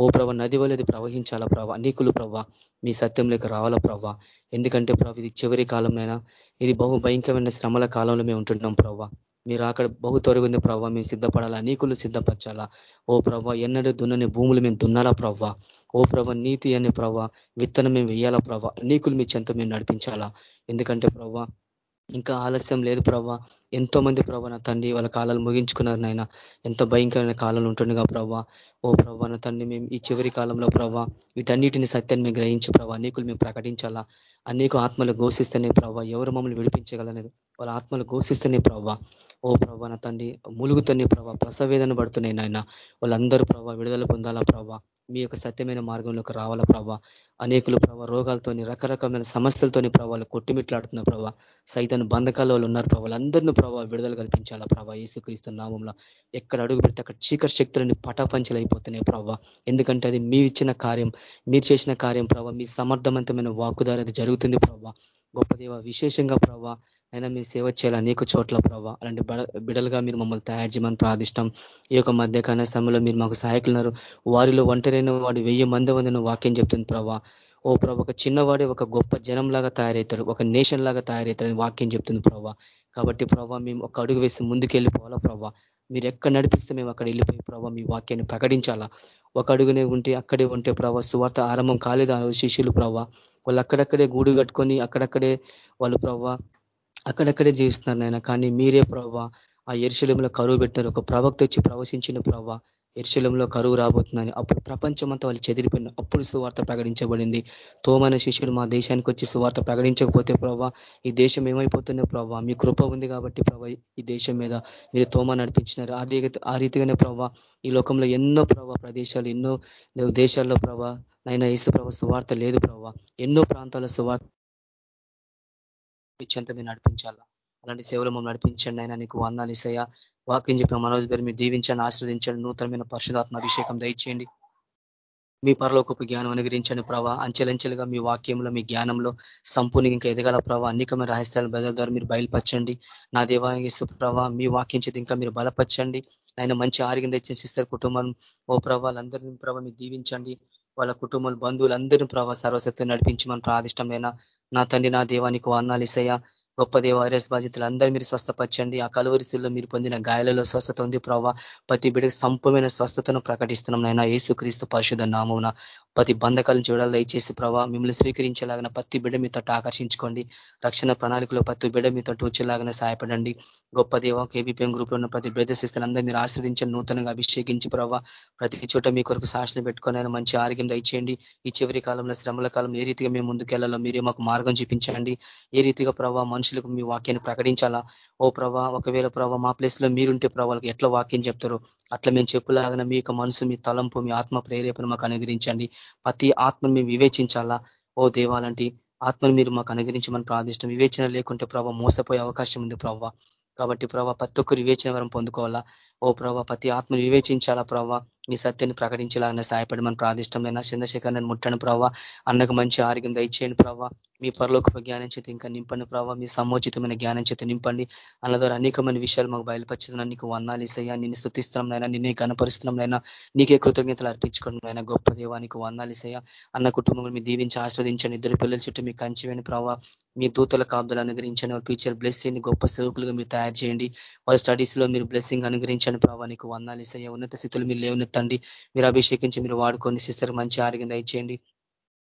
ఓ ప్రభా నది వలది ప్రవహించాలా ప్రభా. అనేకులు ప్రభా మీ సత్యంలోకి రావాలా ప్రభా. ఎందుకంటే ప్రభా ఇది చివరి కాలంలోనైనా ఇది బహు భయంకరమైన శ్రమల కాలంలో మేము ఉంటున్నాం ప్రభా. మీరు అక్కడ బహు తొలగింది ప్రభావ మేము సిద్ధపడాలా? అనేకులు సిద్ధపరచాలా? ఓ ప్రభా ఎన్నడూ దున్నని భూములు మేము దున్నాలా ప్రభా? ఓ ప్రభా నీతి అనే ప్రభా విత్తనం మేము వెయ్యాలా ప్రభా? అనేకులు మీ చెంత మేము నడిపించాలా? ఎందుకంటే ప్రభా ఇంకా ఆలస్యం లేదు ప్రభా ఎంతో మంది ప్రభా నా తండ్రి వాళ్ళ కాలాలు ముగించుకున్నారు నాయన. ఎంత భయంకరమైన కాలంలో ఉంటుండగా ప్రభా ఓ ప్రభా నా తండ్రి మేము ఈ చివరి కాలంలో ప్రభా వీటన్నిటిని సత్యాన్ని మేము గ్రహించి ప్రభా అనేకులు మేము ప్రకటించాలా? అనేక ఆత్మలు ఘోషిస్తేనే ప్రభా ఎవరు మమ్మల్ని విడిపించగలనేది వాళ్ళ ఆత్మలు ఘోషిస్తేనే ప్రభా. ఓ ప్రభా నా తండ్రి ములుగుతోనే ప్రభా ప్రసవేదన పడుతున్నాయి నాయన. వాళ్ళందరూ ప్రభా విడుదల పొందాలా ప్రభా? మీ యొక్క సత్యమైన మార్గంలోకి రావాలా ప్రభావ అనేకులు ప్రభావ రోగాలతోని రకరకమైన సమస్యలతోని ప్రభావాలు కొట్టిమిట్లాడుతున్న ప్రభా. సైతాన్ని బంధకాల వాళ్ళు ఉన్నారు ప్రభావ అందరినీ ప్రభావ విడుదల కల్పించాలా ప్రభావ యేసుక్రీస్తు నామంలో ఎక్కడ అడుగు పెడితే అక్కడ చీకటి శక్తులని పటాపంచలైపోతున్నాయి ప్రభావ ఎందుకంటే అది మీరు ఇచ్చిన కార్యం మీరు చేసిన కార్యం ప్రభావ మీ సమర్థవంతమైన వాకుదారి అది జరుగుతుంది ప్రభావ గొప్ప దేవ విశేషంగా ప్రభావ అయినా మీరు సేవ చేయాలి అనేక చోట్ల ప్రభావ అలాంటి బిడలుగా మీరు మమ్మల్ని తయారు చేయమని ప్రార్థిష్టం. ఈ యొక్క మధ్యకాల సమయంలో మీరు మాకు సహాయకులున్నారు. వారిలో ఒంటరైన వాడు వెయ్యి మంది వందన వాక్యం చెప్తుంది ప్రభా. ఓ ప్రభా ఒక చిన్నవాడే ఒక గొప్ప జనం లాగా తయారవుతాడు. ఒక నేషన్ లాగా తయారవుతాడని వాక్యం చెప్తుంది ప్రభా. కాబట్టి ప్రభా మేము ఒక అడుగు వేసి ముందుకు వెళ్ళిపోవాలా ప్రభా? మీరు ఎక్కడ నడిపిస్తే మేము అక్కడ వెళ్ళిపోయి ప్రభావ మీ వాక్యాన్ని ప్రకటించాలా? ఒక అడుగునే ఉంటే అక్కడే ఉంటే ప్రభావ సువార్త ఆరంభం కాలేదు ఆ శిష్యులు ప్రభావ వాళ్ళు అక్కడక్కడే గూడు కట్టుకొని అక్కడక్కడే వాళ్ళు ప్రభావ అక్కడక్కడే జీవిస్తున్నారు నాయన. కానీ మీరే ప్రభావ ఆ ఎరుశలంలో కరువు పెట్టినారు. ఒక ప్రవక్త వచ్చి ప్రవశించిన ప్రభావ ఎరుశలంలో కరువు రాబోతుందని అప్పుడు ప్రపంచం వాళ్ళు చెదిరిపోయిన అప్పుడు సువార్త ప్రకటించబడింది. తోమైన శిష్యుడు మా దేశానికి వచ్చి సువార్త ప్రకటించకపోతే ప్రభావ ఈ దేశం ఏమైపోతుందో ప్రభావ మీ కృప ఉంది కాబట్టి ప్రభా ఈ దేశం మీద మీరు తోమ నడిపించినారు. ఆ ఆ రీతిగానే ప్రభావ ఈ లోకంలో ఎన్నో ప్రభావ ప్రదేశాలు ఎన్నో దేశాల్లో ప్రభావ నైనా ఇసు ప్రభావ సువార్త లేదు ప్రభావ ఎన్నో ప్రాంతాల సువార్త మీరు నడిపించాలా? అలాంటి సేవలు మమ్మల్ని నడిపించండి అయినా నీకు వందాలు ఇసయ్యా. వాక్యం చెప్పిన మనోజ్ గారు మీరు దీవించండి ఆశ్రదించండి నూతనమైన పరిశుధాత్మ అభిషేకం దయచేయండి. మీ పరలోకపు జ్ఞానం అనుగ్రహించండి ప్రభా. అంచెలంచెలుగా మీ వాక్యంలో మీ జ్ఞానంలో సంపూర్ణంగా ఇంకా ఎదగల ప్రభావ అనేకమైన రహస్యాల బెదర్ ద్వారా మీరు బయలుపరచండి. నా దేవాయసు ప్రభా మీ వాక్యం చేతి ఇంకా మీరు బలపరచండి. ఆయన మంచి ఆరోగ్యం తెచ్చిన సిస్టర్ కుటుంబం. ఓ ప్రభావాలందరినీ ప్రభావ మీరు దీవించండి. వాళ్ళ కుటుంబాలు బంధువులందరినీ ప్రభావ నడిపించి నడిపించమని ప్రాదిష్టమైన నా తండ్రి నా దేవానికి వందాలు ఇసయ్యా. గొప్ప దేవ బాధ్యతలు బాధితులు అందరూ మీరు స్వస్థపరచండి. ఆ కలువరిశిల్లో మీరు పొందిన గాయాలలో స్వస్థత ఉంది ప్రభావ ప్రతి బిడ్డకు సంపూర్ణమైన స్వస్థతను ప్రకటిస్తున్నాం నాయన. ఏసుక్రీస్తు పరిశుధ నామమున ప్రతి బంధకాలను చూడాలి. దయచేసి ప్రభావ మిమ్మల్ని స్వీకరించేలాగిన ప్రతి బిడ్డ మీ తట్టు ఆకర్షించుకోండి. రక్షణ ప్రణాళికలో ప్రతి బిడ్డ మీ తట్టు వచ్చేలాగానే సహాయపడండి. గొప్ప దేవ కేబీపీఎం గ్రూప్లో ఉన్న ప్రతి బ్రదర్ సిస్టర్ అందరూ మీరు ఆశ్రదించండి నూతనంగా అభిషేకించి ప్రభావ ప్రతి చోట మీ కొరకు సాక్షులు పెట్టుకొని మంచి ఆరోగ్యం దయచేయండి. ఈ చివరి కాలంలో శ్రమల కాలం ఏ రీతిగా మేము ముందుకెళ్ళాలో మీరే మాకు మార్గం చూపించండి. ఏ రీతిగా ప్రభావ మనుషులకు మీ వాక్యాన్ని ప్రకటించాలా? ఓ ప్రభా ఒకవేళ ప్రభావ మా ప్లేస్లో మీరుంటే ప్రభావాలకు ఎట్లా వాక్యం చెప్తారు అట్లా మేము చెప్పులాగిన మీ యొక్క మనసు మీ తలంపు మీ ఆత్మ ప్రేరేపణ మాకు అనుగ్రహించండి. ప్రతి ఆత్మను మేము వివేచించాలా? ఓ దేవాలంటి ఆత్మను మీరు మాకు అనుగ్రహించమని ప్రార్థిష్టం. వివేచన లేకుంటే ప్రభావ మోసపోయే అవకాశం ఉంది ప్రభావ కాబట్టి ప్రభావ ప్రతి ఒక్కరు వివేచన వరం పొందుకోవాలా? ఓ ప్రభా ప్రతి ఆత్మ వివేచించాలా ప్రభావ మీ సత్యాన్ని ప్రకటించాలన్న సాయపడమని ప్రాదిష్టమైన చంద్రశేఖర్ ముట్టని ప్రభావ అన్నకు మంచి ఆరోగ్యం దయచేయండి ప్రభావ మీ పరలోక జ్ఞానం చేతి ఇంకా నింపండి ప్రభావ మీ సమోచితమైన జ్ఞానం చేతి నింపండి. అన్న ద్వారా అనేకమైన విషయాలు మాకు బయలుపరిచిన నీకు వందాలు ఇస్తాయా? నిన్ను స్థుతిస్తున్నాంనైనా నిన్నే కనపరుస్తున్నాంనైనా నీకే కృతజ్ఞతలు అర్పించుకోవడం గొప్ప దేవానికి వందాలు ఇస్తాయా? అన్న కుటుంబం మీ దీవించి ఆస్వాదించండి ఇద్దరు పిల్లల చుట్టూ మీ కంచివేని ప్రభావ మీ దూతల కాపుదలు అనుగ్రహించండి. వారి ఫ్యూచర్ బ్లెస్ చేయండి గొప్ప సేవకులుగా మీరు తయారు చేయండి. వారి స్టడీస్లో మీరు బ్లెస్సింగ్ అనుగ్రహించండి. ప్రభావ నీకు వందాలు ఇస్తాయా ఉన్నత స్థితులు మీరు లేవనెత్తండి. మీరు అభిషేకించి మీరు వాడుకొని సిస్టర్ మంచి ఆరోగ్యం దయచేయండి.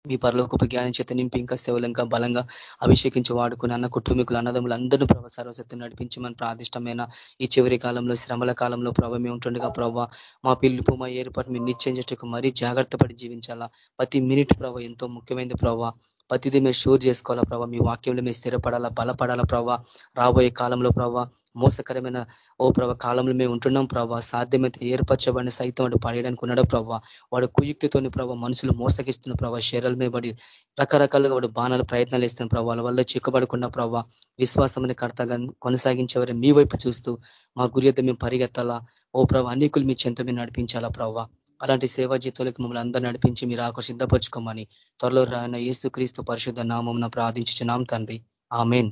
మీ పరలోకపు జ్ఞానం చేత నింపి ఇంకా సేవలు ఇంకా బలంగా అభిషేకించి వాడుకుని అన్న కుటుంబీకులు అన్నదములు అందరూ ప్రభావ సర్వశక్తి నడిపించమని ప్రాదిష్టమైన ఈ చివరి కాలంలో శ్రమల కాలంలో ప్రభావ మేము ఉంటుండగా ప్రభావ మా పిలుపు మా ఏర్పాటు మీరు నిశ్చయం చేసేటకు మరీ జాగ్రత్త పడి జీవించాలా. ప్రతి మినిట్ ప్రభావ ఎంతో ముఖ్యమైనది ప్రభావ ప్రతిదీ మేము షూర్ చేసుకోవాలా ప్రభావ మీ వాక్యంలో మేము స్థిరపడాలా బలపడాలా ప్రభావ రాబోయే కాలంలో ప్రభావ మోసకరమైన ఓ ప్రభావ కాలంలో మేము ఉంటున్నాం ప్రభావ సాధ్యమైతే ఏర్పరచబడిన సైతం వాడు పడేయడానికి ఉన్నాడు ప్రభావ వాడు కుయుక్తితోని ప్రభావ మనుషులు మోసగిస్తున్న ప్రభావ శరీరాల మీద పడి రకరకాలుగా వాడు బాణాలు ప్రయత్నాలు ఇస్తున్న ప్రభావ వాళ్ళ వల్ల చిక్కబడకుండా ప్రభావ విశ్వాసమని కర్తగా కొనసాగించేవారు మీ వైపు చూస్తూ మా గురి మేము పరిగెత్తాలా? ఓ ప్రభావ అనేకులు మీ చెంత మీద నడిపించాలా ప్రభావ అలాంటి సేవా జీతాలకు మమ్మల్ని అందరూ నడిపించి మీరు ఆకు సిద్ధపరచుకోమని త్వరలో రాయన యేసు క్రీస్తు పరిశుద్ధ నామం ప్రార్థించున్నాం తండ్రి. ఆమెన్.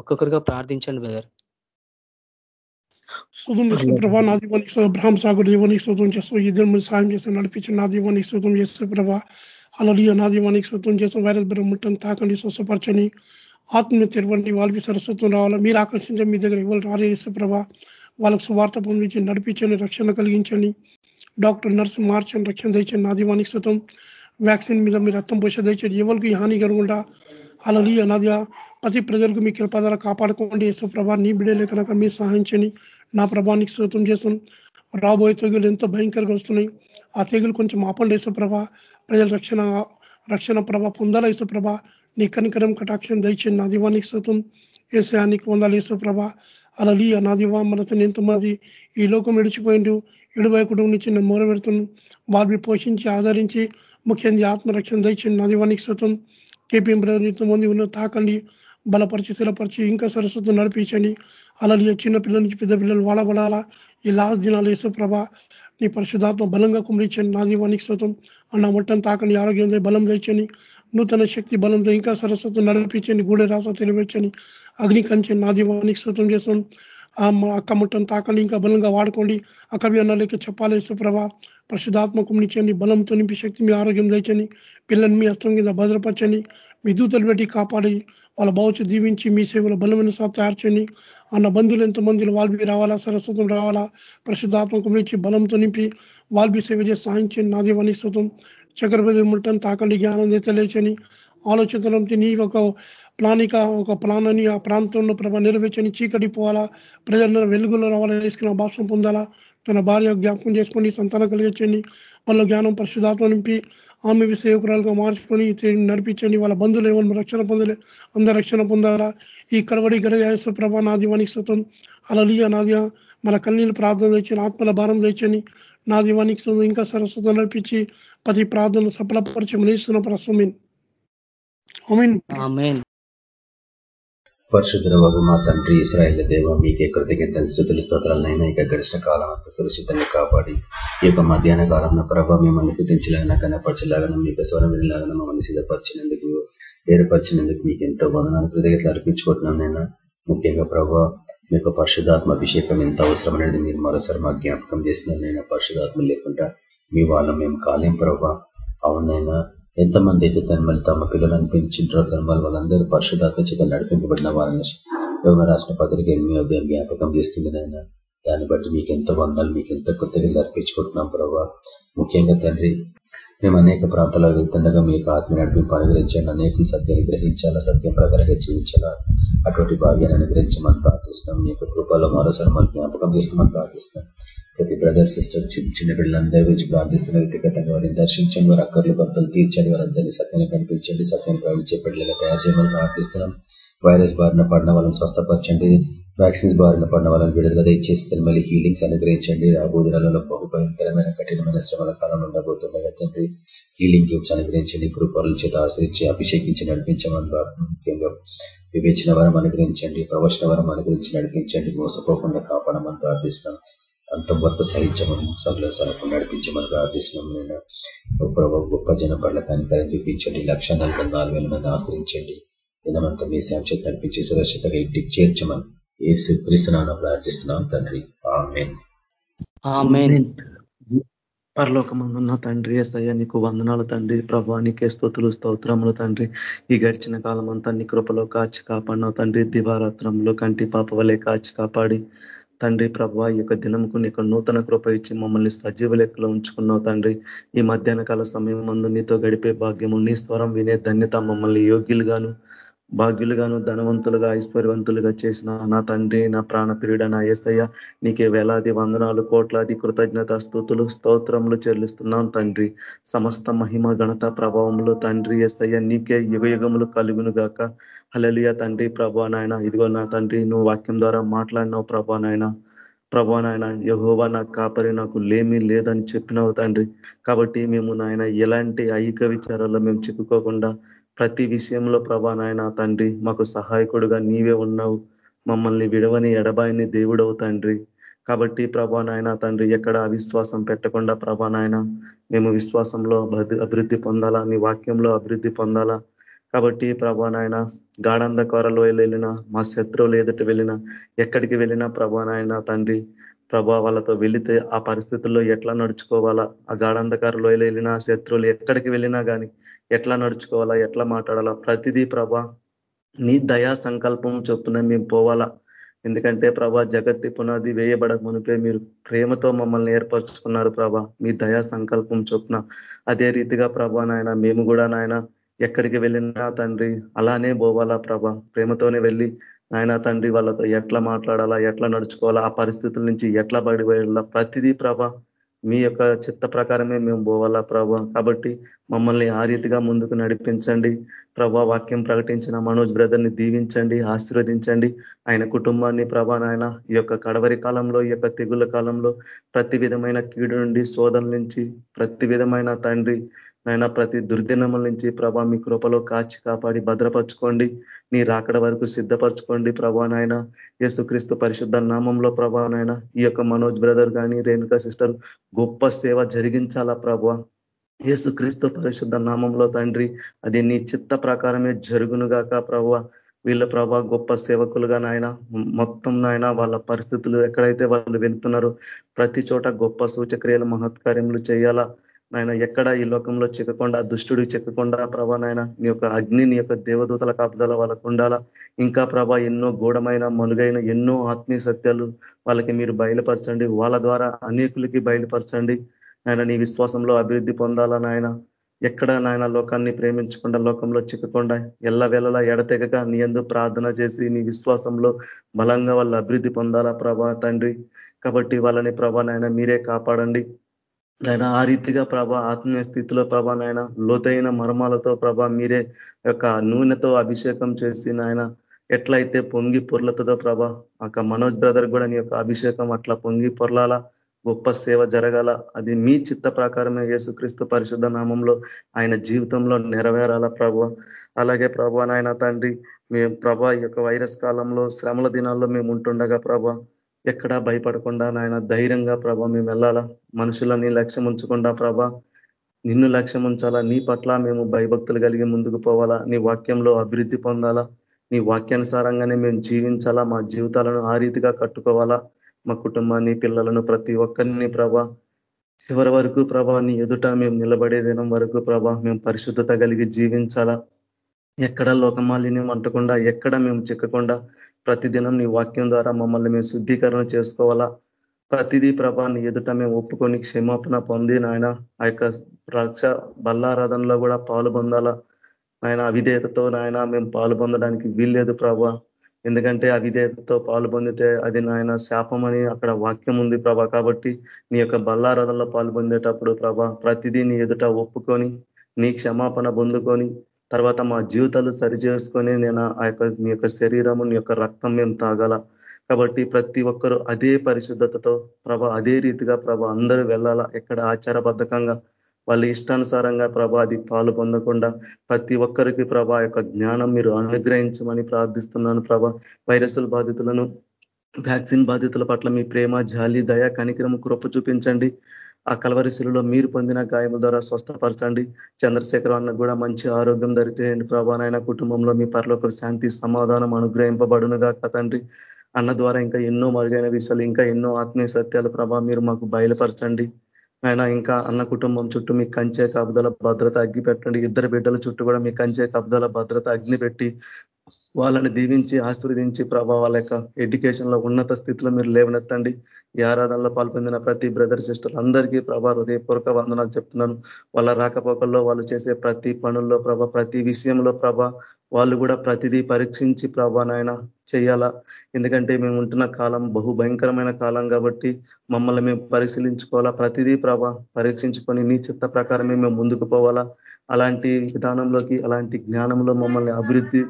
ఒక్కొక్కరుగా ప్రార్థించండి బ్రదర్. శోధం చేసిన ప్రభా నా దీవానికి బ్రహ్మ సాగుడు దీవానికి శోధం చేస్తూ ఈ దినం సాయం చేస్తాం నడిపించి నా దీవానికి శోధం చేస్తే ప్రభా అలలియ నా దీవానికి శోధం చేస్తాం వైరస్ బ్రహ్మట్టని తాకండి స్వస్థపరచని ఆత్మీయ తెరవండి వాళ్ళకి సరస్వతం రావాలా? మీరు ఆకర్షించే మీ దగ్గర ఇవ్వాలి రాలేస్తే ప్రభా. వాళ్ళకు సువార్త పొందించి నడిపించండి రక్షణ కలిగించండి. డాక్టర్ నర్సు మార్చండి రక్షణ తెచ్చండి. నా దీవానికి వ్యాక్సిన్ మీద మీరు రక్తం పోష తెచ్చండి ఎవరికి హాని కలగకుండా. అలలి అనాది ప్రతి ప్రజలకు మీ కృపదాల కాపాడుకోండి. యేసు ప్రభా నీ బిడలే కనుక మీరు సహాయించండి. నా ప్రభానికి శ్రోతం చేస్తాం. రాబోయే తెగులు ఎంతో భయంకరంగా వస్తున్నాయి. ఆ తెగులు కొంచెం ఆపండి యేసు ప్రభా. ప్రజల రక్షణ రక్షణ ప్రభ పొందాల యేసుప్రభ నీ కనికరం కటాక్షం దయచేయండి. నా దీవానికి శ్రోతం ఏసయానికి పొందాలి యేసు అలలి నా దివా మనతో ఎంతమంది ఈ లోకం విడిచిపోయిండు. ఇడువై కుటుంబం నుంచి నేను మూల పెడుతున్నాను వారిని పోషించి ఆదరించి ముఖ్యంగా ఆత్మరక్షణ దయచండి నా దివానికి శ్రోతం కేపీఎం మంది ఉన్న తాకండి. బలపరిచి స్థిరపరిచి ఇంకా సరస్వతం నడిపించండి. అలా చిన్న పిల్లల నుంచి పెద్ద పిల్లలు వాడబడాలా? ఈ లాస్ట్ దినాలు వేసే నీ పరిశుధాత్మ బలంగా కుమరించండి నా దీవానికి శ్రోతం అన్న మొట్టం తాకండి. ఆరోగ్యం బలం తెచ్చని నూతన శక్తి బలంతో ఇంకా సరస్వతం నడిపించండి గూడె రాస తెలిపించండి అగ్ని కంచండి నా దీవానికి శ్రోతం చేస్తాం ఆ అక్క ముట్టం తాకండి ఇంకా బలంగా వాడుకోండి. అక్కవి అన్నలేక చెప్పాలి ప్రభా పరిశుధాత్మకునిచ్చండి బలంతో నింపి శక్తి మీ ఆరోగ్యం తెచ్చని పిల్లల్ని మీ అస్తం కింద భద్రపరచని మీ దూతలు పెట్టి కాపాడి వాళ్ళ భవిష్యత్తు దీవించి మీ సేవలో బలమైన సార్ తయారు చేయండి అన్న బంధువులు ఎంతమంది వాల్బీ రావాలా సరస్వతం రావాలా? పరిశుద్ధాత్మకం నుంచి బలంతో నింపి వాల్బీ సేవ చేసి సాధించండి నాది వనిస్తతం చక్రపతి ముట్టని తాకండి జ్ఞానం తెలియచని ఆలోచనలంతో నీ ఒక ప్లానిక ఒక ప్లానని ఆ ప్రాంతంలో ప్రభా నెరవేర్చని చీకటి పోవాలా? ప్రజలను వెలుగులో రావాలా వేసుకున్న భాషను పొందాలా? తన భార్య జ్ఞాపకం చేసుకొని సంతానం కలిగించండి. వాళ్ళ జ్ఞానం పరిశుధాత్మ నింపి ఆమె సేవకురాలుగా మార్చుకొని నడిపించండి. వాళ్ళ బంధువులు ఎవరు? రక్షణ పొందలే. అందరు రక్షణ పొందాలా? ఈ కడవడి గడయాస ప్రభా నాది సతం. అలలియ నాదియ. మన కన్నీళ్ళు ప్రార్థన తెచ్చని ఆత్మల భారం తెచ్చని నా దీవానికి ఇంకా సరస్వతం నడిపించి ప్రతి ప్రార్థన సఫలపరిచి మనిస్తున్న ప్రస్వమీన్ పరిశుద్ధ బాబు మా తండ్రి ఇస్రాయల్ దేవ మీకే కృతజ్ఞతలు స్థుతులు స్తోత్రాలనైనా ఇక గడిచిన కాలం అంతా సురక్షితంగా కాపాడి ఈ యొక్క మధ్యాహ్న కాలంలో ప్రభావ మిమ్మల్ని స్థితించలాగిన కనపరచలాగన మీకు స్వరం వినలాగన మమ్మల్ని సిద్ధపరిచినందుకు ఏర్పరిచినందుకు మీకు ఎంతో వందనాలు కృతజ్ఞతలు అర్పించుకుంటున్నాం నేను. ముఖ్యంగా ప్రభావ మీ యొక్క పరిశుధాత్మ అభిషేకం ఎంత అవసరం అనేది మీరు మరోసారి మాకు జ్ఞాపకం చేస్తున్నారు నేను పరిశుధాత్మ లేకుండా మీ వాళ్ళ మేము కాలేం ప్రభా. అవునైనా ఎంతమంది అయితే తనమల్లి తమ పిల్లలు పెంచింటారో తనమల్లి వాళ్ళందరూ పరిశుధాత్మ చేత నడిపింపబడిన వారిని యోగ రాష్ట్ర పత్రిక ఎనిమిది ఉదయం జ్ఞాపకం చేస్తుంది నాయన దాన్ని బట్టి మీకు ఎంత వందలు మీకు ఎంత కృతజ్ఞతలు అర్పించుకుంటున్నాం ప్రభా. ముఖ్యంగా తండ్రి మేము అనేక ప్రాంతాలకు వెళ్తుండగా మీకు ఆత్మ నడిపింపు అనుగ్రహించండి. అనేక సత్యాన్ని గ్రహించాలా? సత్యం ప్రకారంగా జీవించాలా? అటువంటి భాగ్యాన్ని అనుగ్రహించమని ప్రార్థిస్తున్నాం. మీకు కృపలో మరోసారి మళ్ళీ జ్ఞాపకం చేసుకోమని ప్రార్థిస్తున్నాం. ప్రతి బ్రదర్ సిస్టర్ చిన్న బిడ్డలందరి గురించి ప్రార్థిస్తున్న. వ్యక్తిగతంగా వారిని దర్శించండి. వారి అక్కర్లు కొత్తలు తీర్చండి. వారందరినీ సత్యాన్ని కనిపించండి. సత్యాన్ని ప్రవహించే బిడ్డలుగా తయారు చేయమని ప్రార్థిస్తున్నాం. వైరస్ బారిన పడిన వాళ్ళని స్వస్థపరచండి. వ్యాక్సిన్స్ బారిన పడిన వాళ్ళని విడుదల దయచేసి మళ్ళీ హీలింగ్స్ అనుగ్రహించండి. రాబో దినాలలో బహు భయంకరమైన కఠినమైన శ్రమల కాలం ఉండబోతున్నాయి తండ్రి? హీలింగ్ గిఫ్ట్స్ అనుగ్రహించండి. కృపల చేత ఆశ్రయించి అభిషేకించి నడిపించమని ముఖ్యంగా వివేచన వరం అనుగ్రహించండి. ప్రవచన వరం అనుగ్రహించి నడిపించండి. మోసపోకుండా కాపాడమని ప్రార్థిస్తున్నాం. అంతవరకు సహించమని సగల సరకు నడిపించమని ప్రార్థిస్తున్నాం నేను గొప్ప జన పట్ల కనికరం చూపించండి. లక్ష మంది ఆశ్రయించండి. దినమంతా మీ సాక్షి నడిపించి సురక్షితగా ఇంటికి చేర్చమని ఏసు క్రీస్తునాన ప్రార్థిస్తున్నాం తండ్రి. పరలోకమందున్న తండ్రి ఎస్ఐ నీకు వందనాలు తండ్రి. ప్రభా నీకే స్థుతులు స్తోత్రములు తండ్రి. ఈ గడిచిన కాలం అంతా నీ కృపలో కాచి కాపాడినావు తండ్రి. దివారాత్రంలో కంటి పాప వలె కాచి కాపాడి తండ్రి ప్రభా ఈ యొక్క దినంకు నీకు నూతన కృప ఇచ్చి మమ్మల్ని సజీవ లెక్కలో ఉంచుకున్నావు తండ్రి. ఈ మధ్యాహ్న కాల సమయం మందు నీతో గడిపే భాగ్యము నీ స్వరం వినే ధన్యత మమ్మల్ని యోగ్యులుగాను భాగ్యులుగాను ధనవంతులుగా ఐశ్వర్యవంతులుగా చేసిన నా తండ్రి నా ప్రాణ ప్రియుడ నా ఏసయ్య నీకే వేలాది వందనాలు కోట్లాది కృతజ్ఞత స్థుతులు స్తోత్రములు చెల్లిస్తున్నాం తండ్రి. సమస్త మహిమ గణత ప్రభావములు తండ్రి ఎస్ఐయ నీకే యుగయుగములు కలుగును గాక హలలియ తండ్రి ప్రభా నాయన ఇదిగో నా తండ్రి నువ్వు వాక్యం ద్వారా మాట్లాడినావు ప్రభా నాయన. ప్రభా నాయన యహోవా నా కాపరి నాకు లేమీ లేదని చెప్పినావు తండ్రి. కాబట్టి మేము నాయన ఎలాంటి ఐక విచారాల్లో మేము చిక్కుకోకుండా ప్రతి విషయంలో ప్రభా నాయన తండ్రి మాకు సహాయకుడుగా నీవే ఉన్నావు. మమ్మల్ని విడవని ఎడబాయిని దేవుడవు తండ్రి. కాబట్టి ప్రభా నాయన తండ్రి ఎక్కడ అవిశ్వాసం పెట్టకుండా ప్రభా నాయన మేము విశ్వాసంలో అభివృద్ధి పొందాలా? నీ వాక్యంలో అభివృద్ధి పొందాలా? కాబట్టి ప్రభా నాయన గాఢంధకారలో వెళ్ళినా మా శత్రువులు ఎదుటి వెళ్ళినా ఎక్కడికి వెళ్ళినా ప్రభా నాయన తండ్రి ప్రభావాలతో వెళితే ఆ పరిస్థితుల్లో ఎట్లా నడుచుకోవాలా? ఆ గాఢంధకారలో వెళ్ళినా శత్రువులు ఎక్కడికి వెళ్ళినా కానీ ఎట్లా నడుచుకోవాలా? ఎట్లా మాట్లాడాలా? ప్రతిదీ ప్రభా నీ దయా సంకల్పం చొప్పున మేము పోవాలా. ఎందుకంటే ప్రభా జగత్తి పునాది వేయబడ మునిపే మీరు ప్రేమతో మమ్మల్ని ఏర్పరచుకున్నారు ప్రభా. మీ దయా సంకల్పం చొప్పున. అదే రీతిగా ప్రభా నాయన మేము కూడా నాయన ఎక్కడికి వెళ్ళినా తండ్రి అలానే పోవాలా ప్రభా. ప్రేమతోనే వెళ్ళి నాయన తండ్రి వాళ్ళతో ఎట్లా మాట్లాడాలా ఎట్లా నడుచుకోవాలా ఆ పరిస్థితుల నుంచి ఎట్లా బయటపడాలా ప్రతిదీ ప్రభా మీ యొక్క చిత్త ప్రకారమే మేము పోవాలా ప్రభ. కాబట్టి మమ్మల్ని ఆ రీతిగా ముందుకు నడిపించండి. ప్రభా వాక్యం ప్రకటించిన మనోజ్ బ్రదర్ని దీవించండి ఆశీర్వదించండి. ఆయన కుటుంబాన్ని ప్రభా నాయన ఈ యొక్క కడవరి కాలంలో ఈ యొక్క తెగుళ్ళ కాలంలో ప్రతి విధమైన కీడు నుండి శోధన నుంచి ప్రతి విధమైన తండ్రి ఆయన ప్రతి దుర్దినముల నుంచి ప్రభా మీ కృపలో కాచి కాపాడి భద్రపరచుకోండి. నీ రాకడ వరకు సిద్ధపరచుకోండి ప్రభా నాయన. యేసుక్రీస్తు పరిశుద్ధ నామంలో ప్రభా నాయన ఈ యొక్క మనోజ్ బ్రదర్ కానీ రేణుకా సిస్టర్ గొప్ప సేవ జరిగించాలా ప్రభా. యేసుక్రీస్తు పరిశుద్ధ నామంలో తండ్రి అది నీ చిత్త ప్రకారమే జరుగునుగాక ప్రభ. వీళ్ళ ప్రభా గొప్ప సేవకులుగా నాయన మొత్తం నాయన వాళ్ళ పరిస్థితులు ఎక్కడైతే వాళ్ళు వెళ్తున్నారో ప్రతి చోట గొప్ప సూచక్రియలు మహత్కార్యములు చేయాలా. నాయన ఎక్కడ ఈ లోకంలో చిక్కకుండా దుష్టుడు చిక్కకుండా ప్రభా నాయన నీ యొక్క అగ్ని నీ యొక్క దేవదూతల కాపుదల వాళ్ళకు ఉండాలా? ఇంకా ప్రభా ఎన్నో గూఢమైన మనుగైన ఎన్నో ఆత్మీయ సత్యాలు వాళ్ళకి మీరు బయలుపరచండి. వాళ్ళ ద్వారా అనేకులకి బయలుపరచండి. ఆయన నీ విశ్వాసంలో అభివృద్ధి పొందాలా నాయన? ఎక్కడ నాయన లోకాన్ని ప్రేమించకుండా లోకంలో చిక్కకుండా ఎల్ల వేళలా ఎడతెగక నీ ఎందు ప్రార్థన చేసి నీ విశ్వాసంలో బలంగా వాళ్ళు అభివృద్ధి పొందాలా ప్రభా తండ్రి? కాబట్టి వాళ్ళని ప్రభా నాయన మీరే కాపాడండి. నాయన ఆ రీతిగా ప్రభ ఆత్మీయ స్థితిలో ప్రభా నాయన లోతైన మర్మాలతో ప్రభ మీరే యొక్క నూనెతో అభిషేకం చేసి నాయన ఎట్లయితే పొంగి పొర్లతుందో ప్రభ ఒక మనోజ్ బ్రదర్ కూడా నీ యొక్క అభిషేకం అట్లా పొంగి పొర్లాల గొప్ప సేవ జరగాల అది మీ చిత్త ప్రకారమే యేసుక్రీస్తు పరిశుద్ధ నామంలో ఆయన జీవితంలో నెరవేరాల ప్రభ. అలాగే ప్రభా నాయన తండ్రి మేము ప్రభా ఈ యొక్క వైరస్ కాలంలో శ్రమల దినాల్లో మేము ఉంటుండగా ప్రభ ఎక్కడా భయపడకుండా నాయన ధైర్యంగా ప్రభ మేము వెళ్ళాలా? మనుషులని లక్ష్యం ఉంచకుండా ప్రభ నిన్ను లక్ష్యం ఉంచాలా? నీ పట్ల మేము భయభక్తులు కలిగి ముందుకు పోవాలా? నీ వాక్యంలో అభివృద్ధి పొందాలా? నీ వాక్యానుసారంగానే మేము జీవించాలా? మా జీవితాలను ఆ రీతిగా కట్టుకోవాలా? మా కుటుంబాన్ని పిల్లలను ప్రతి ఒక్కరిని ప్రభ చివరి వరకు ప్రభ నీ ఎదుట మేము నిలబడే దినం వరకు ప్రభ మేము పరిశుద్ధత కలిగి జీవించాలా? ఎక్కడ లోకమాలిన్యం అంటకుండా ఎక్కడ మేము చిక్కకుండా ప్రతిదినం నీ వాక్యం ద్వారా మమ్మల్ని మేము శుద్ధీకరణ చేసుకోవాలా? ప్రతిదీ ప్రభా నీ ఎదుట మేము ఒప్పుకొని క్షమాపణ పొంది నాయన ఆ యొక్క రక్ష బల్లారాధనలో కూడా పాలు పొందాలా? నాయన అవిధేయతతో నాయన మేము పాలు పొందడానికి వీల్లేదు ప్రభా. ఎందుకంటే అవిధేయతతో పాలు పొందితే అది నాయన శాపం అని అక్కడ వాక్యం ఉంది ప్రభా. కాబట్టి నీ యొక్క బల్లారాధనలో పాలు పొందేటప్పుడు ప్రభా ప్రతిదీ నీ ఎదుట ఒప్పుకొని నీ క్షమాపణ పొందుకొని తర్వాత మా జీవితాలు సరి చేసుకొని నేను ఆ యొక్క నీ యొక్క శరీరము నీ యొక్క రక్తం మేము తాగాల. కాబట్టి ప్రతి ఒక్కరూ అదే పరిశుద్ధతతో ప్రభ అదే రీతిగా ప్రభ అందరూ వెళ్ళాలా. ఎక్కడ ఆచారబద్ధకంగా వాళ్ళ ఇష్టానుసారంగా ప్రభా అది పాలు పొందకుండా ప్రతి ఒక్కరికి ప్రభా యొక్క జ్ఞానం మీరు అనుగ్రహించమని ప్రార్థిస్తున్నాను ప్రభా. వైరస్ల బాధితులను వ్యాక్సిన్ బాధితుల పట్ల మీ ప్రేమ జాలి దయ కనికరము కృప చూపించండి. ఆ కలవరిశిలో మీరు పొందిన గాయముల ద్వారా స్వస్థపరచండి. చంద్రశేఖర్ అన్న కూడా మంచి ఆరోగ్యం దరిచేయండి ప్రభానైనా కుటుంబంలో మీ పరలోక శాంతి సమాధానం అనుగ్రహింపబడునుగా కదండి అన్న ద్వారా ఇంకా ఎన్నో మరుగైన విషయాలు ఇంకా ఎన్నో ఆత్మీయ సత్యాలు ప్రభా మీరు మాకు బయలుపరచండి. ఆయన ఇంకా అన్న కుటుంబం చుట్టూ మీ కంచే కబ్దల భద్రత అగ్గి పెట్టండి. ఇద్దరు బిడ్డల చుట్టూ కూడా మీ కంచే కబ్దల భద్రత అగ్ని పెట్టి వాళ్ళని దీవించి ఆశీర్వదించి ప్రభా వాళ్ళ యొక్క ఎడ్యుకేషన్లో ఉన్నత స్థితిలో మీరు లేవనెత్తండి. ఈ ఆరాధనలో పాల్పొందిన ప్రతి బ్రదర్ సిస్టర్ అందరికీ ప్రభా హృదయపూర్వక వందనాలు చెప్తున్నాను. వాళ్ళ రాకపోకల్లో వాళ్ళు చేసే ప్రతి పనుల్లో ప్రభ ప్రతి విషయంలో ప్రభ వాళ్ళు కూడా ప్రతిదీ పరీక్షించి ప్రభా నాయన చేయాలా? ఎందుకంటే మేము ఉంటున్న కాలం బహు భయంకరమైన కాలం కాబట్టి మమ్మల్ని మేము పరిశీలించుకోవాలా? ప్రతిదీ ప్రభ పరీక్షించుకొని నీ చిత్త ప్రకారమే మేము ముందుకు పోవాలా? అలాంటి విధానంలోకి అలాంటి జ్ఞానంలో మమ్మల్ని అభివృద్ధి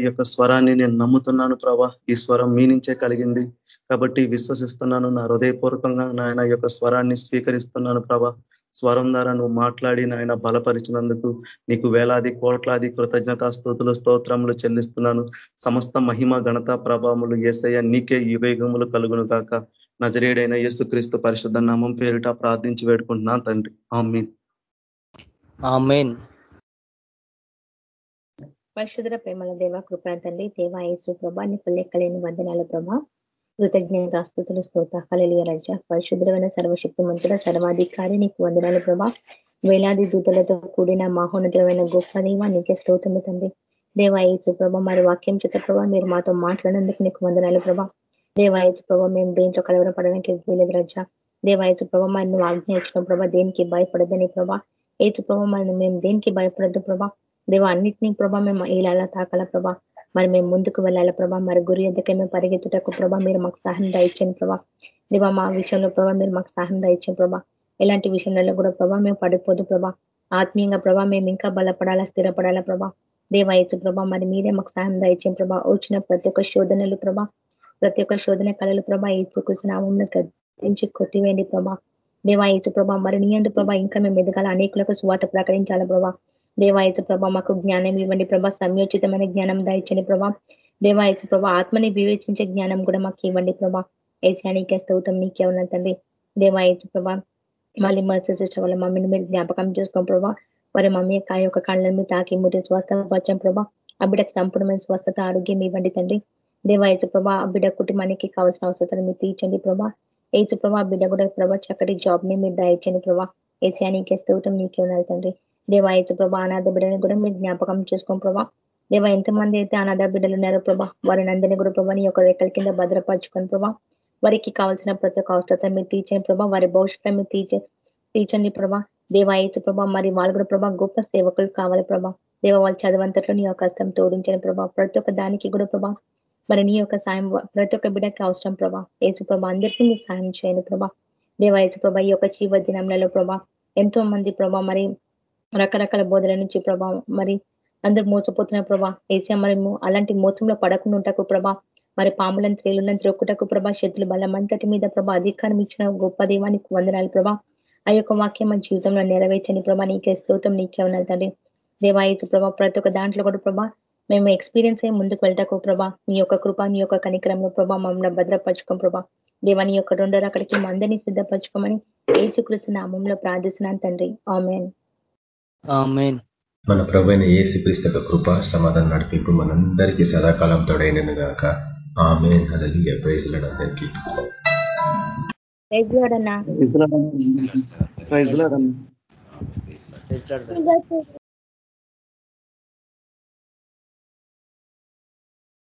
ఈ యొక్క స్వరాన్ని నేను నమ్ముతున్నాను ప్రభా. ఈ స్వరం మీ నుంచే కలిగింది. కాబట్టి విశ్వసిస్తున్నాను నా హృదయపూర్వకంగా నాయన యొక్క స్వరాన్ని స్వీకరిస్తున్నాను ప్రభా. స్వరం ద్వారా నువ్వు మాట్లాడి నాయన బలపరిచినందుకు నీకు వేలాది కోట్లాది కృతజ్ఞతా స్థుతులు స్తోత్రములు చెల్లిస్తున్నాను. సమస్త మహిమ ఘనత ప్రభావములు ఏసయ్య నీకే యువేగములు కలుగును కాక నజరేడైన యేసు క్రీస్తు పరిశుద్ధ నామం పేరిట ప్రార్థించి వేడుకుంటున్నాను తండ్రి. ఆమెన్. పరిశుద్ర ప్రేమల దేవ కృపణ తండ్రి దేవ యేసు ప్రభా నీకు లెక్కలేని వందనాల ప్రభా. కృతజ్ఞత స్థుతులు స్తోత హలలియ రజ. పరిశుద్ధమైన సర్వశక్తి మంతుల సర్వాధికారి నీకు వందనాలు ప్రభా. వేలాది దూతలతో కూడిన మహోన్నతమైన గొప్ప దేవ నీకే స్తోత్రము తండ్రి. దేవాయసు ప్రభ మరి వాక్యం చేత ప్రభా మీరు మాతో మాట్లాడినందుకు నీకు వందనాలు ప్రభా. దేవాయసు ప్రభ మేము దేంట్లో కలవరపడడానికి వీలేదు రజ. దేవాయసు ప్రభ మరి నువ్వు ఆజ్ఞ ఇచ్చిన ప్రభా దేనికి భయపడద్దని ప్రభా. ఏచు ప్రభా మరి మేము దేనికి భయపడద్దు ప్రభా. దేవ అన్నిటినీ ప్రభా మేము ఇలా తాకాల ప్రభా. మరి మేము ముందుకు వెళ్ళాలి ప్రభా? మరి గురి ఎద్దకే మేము పరిగెత్తుటకు ప్రభా మీరు మాకు సహాయం దాయించండి ప్రభా. దేవ మా విషయంలో ప్రభా మీరు మాకు సహాయం దయచండి ప్రభా. ఇలాంటి విషయంలో కూడా ప్రభా మేము పడిపోదు ప్రభా. ఆత్మీయంగా ప్రభా మేము ఇంకా బలపడాలా స్థిరపడాలా ప్రభా? దేవాయచు ప్రభా మరి మీరే మాకు సహాయం దాయించండి ప్రభా. వచ్చిన ప్రతి ఒక్క శోధనలు ప్రభా ప్రతి ఒక్క శోధన కళలు ప్రభా ఏచుకృష్ణ నామంలో గద్దించి కొట్టివేయండి ప్రభా. దేవాయచు ప్రభా మరి నీ అందు ప్రభా ఇంకా మేము ఎదగాల? అనేకులకు స్వాత ప్రకటించాలా ప్రభా? దేవాయచ ప్రభ మాకు జ్ఞానం ఇవ్వండి ప్రభా సంయోచితమైన జ్ఞానం దాయించండి ప్రభా. దేవాయచ ప్రభా ఆత్మని వివేచించే జ్ఞానం కూడా మాకు ఇవ్వండి ప్రభా. ఏసానికే స్తౌతం నీకే ఉన్న తండ్రి. దేవాయచ ప్రభా మళ్ళీ మత్స్య సిస్టర్ వాళ్ళ మమ్మీని మీరు జ్ఞాపకం చేసుకోం ప్రభా. వారి మమ్మీ యొక్క యొక్క కళ్ళని మీరు తాకి ముట్టి స్వస్థపరచం ప్రభా. ఆ బిడ్డకు సంపూర్ణమైన స్వస్థత ఆరోగ్యం ఇవ్వండి తండ్రి. దేవాయచ ప్రభా ఆ బిడ్డ కుటుంబానికి కావాల్సిన అవసరాలు మీరు తీర్చండి ప్రభా. ఏచు ప్రభా బిడ్డ కూడా ప్రభా చక్కటి జాబ్ని మీరు దాయించండి ప్రభా. ఏసానికే స్తౌతం నీకే ఉన్నారు తండ్రి. దేవాయచు ప్రభా అనాథ బిడ్డని కూడా మీరు జ్ఞాపకం చేసుకోం ప్రభా. దేవ ఎంతమంది అయితే అనాథ బిడ్డలు ఉన్నారో ప్రభా వారిని అందరినీ కూడా ప్రభా నీ యొక్క రెక్కల కింద భద్రపరచుకొని ప్రభా. వారికి కావాల్సిన ప్రతి ఒక్క అవసరత మీరు తీర్చని ప్రభా వారి భవిష్యత్తు మీరు తీర్చే తీర్చండి ప్రభా. దేవాయచు ప్రభా మరి వాళ్ళు కూడా ప్రభా గొప్ప సేవకులు కావాలి ప్రభా. దేవ వాళ్ళు చదవంతట్లో నీ యొక్క హస్తం తోడించని ప్రభా. ప్రతి ఒక్క దానికి కూడా ప్రభా మరి నీ యొక్క సాయం ప్రతి ఒక్క బిడ్డకి అవసరం ప్రభా. యేసు ప్రభా అందరికీ మీరు సాయం చేయండి ప్రభా. దేవాయచు ప్రభా ఈ యొక్క జీవ దినంలో ప్రభా ఎంతో మంది ప్రభా మరి రకరకాల బోధల నుంచి ప్రభావం మరి అందరు మోసపోతున్న ప్రభా. ఏసీ మరి అలాంటి మోసంలో పడకుండా ఉంటాకు ప్రభా. మరి పాములను త్రేలులను త్రొక్కుటకు ప్రభా. శత్రులు బలమంతటి మీద ప్రభా అధికారం ఇచ్చిన గొప్ప దేవానికి వందనాలు ప్రభా. ఆ యొక్క వాక్యం మన జీవితంలో నెరవేర్చని ప్రభా. నీకే స్తోత్రం నీకే ఉన్నది తండ్రి. దేవాయచు ప్రభా ప్రతి ఒక్క దాంట్లో కూడా ప్రభా మేము ఎక్స్పీరియన్స్ అయ్యి ముందుకు వెళ్ళటకు ప్రభా నీ యొక్క కృప నీ యొక్క కనికరంలో ప్రభా మమ్మల్ని భద్రపరచుకోం ప్రభా. దేవాని యొక్క రెండో అక్కడికి మందని సిద్ధపరచుకోమని ఏసుకృష్ణ నామంలో ప్రార్థిస్తున్నాను తండ్రి. ఆమెన్. మన ప్రభైన ఏసు క్రీస్తక కృప సమాధానం నడిపింపు మనందరికీ సదాకాలం తోడైనను గాక. ఆమెన్ హలలియ ప్రైజ్లాడు అందరికీ. ప్రైజ్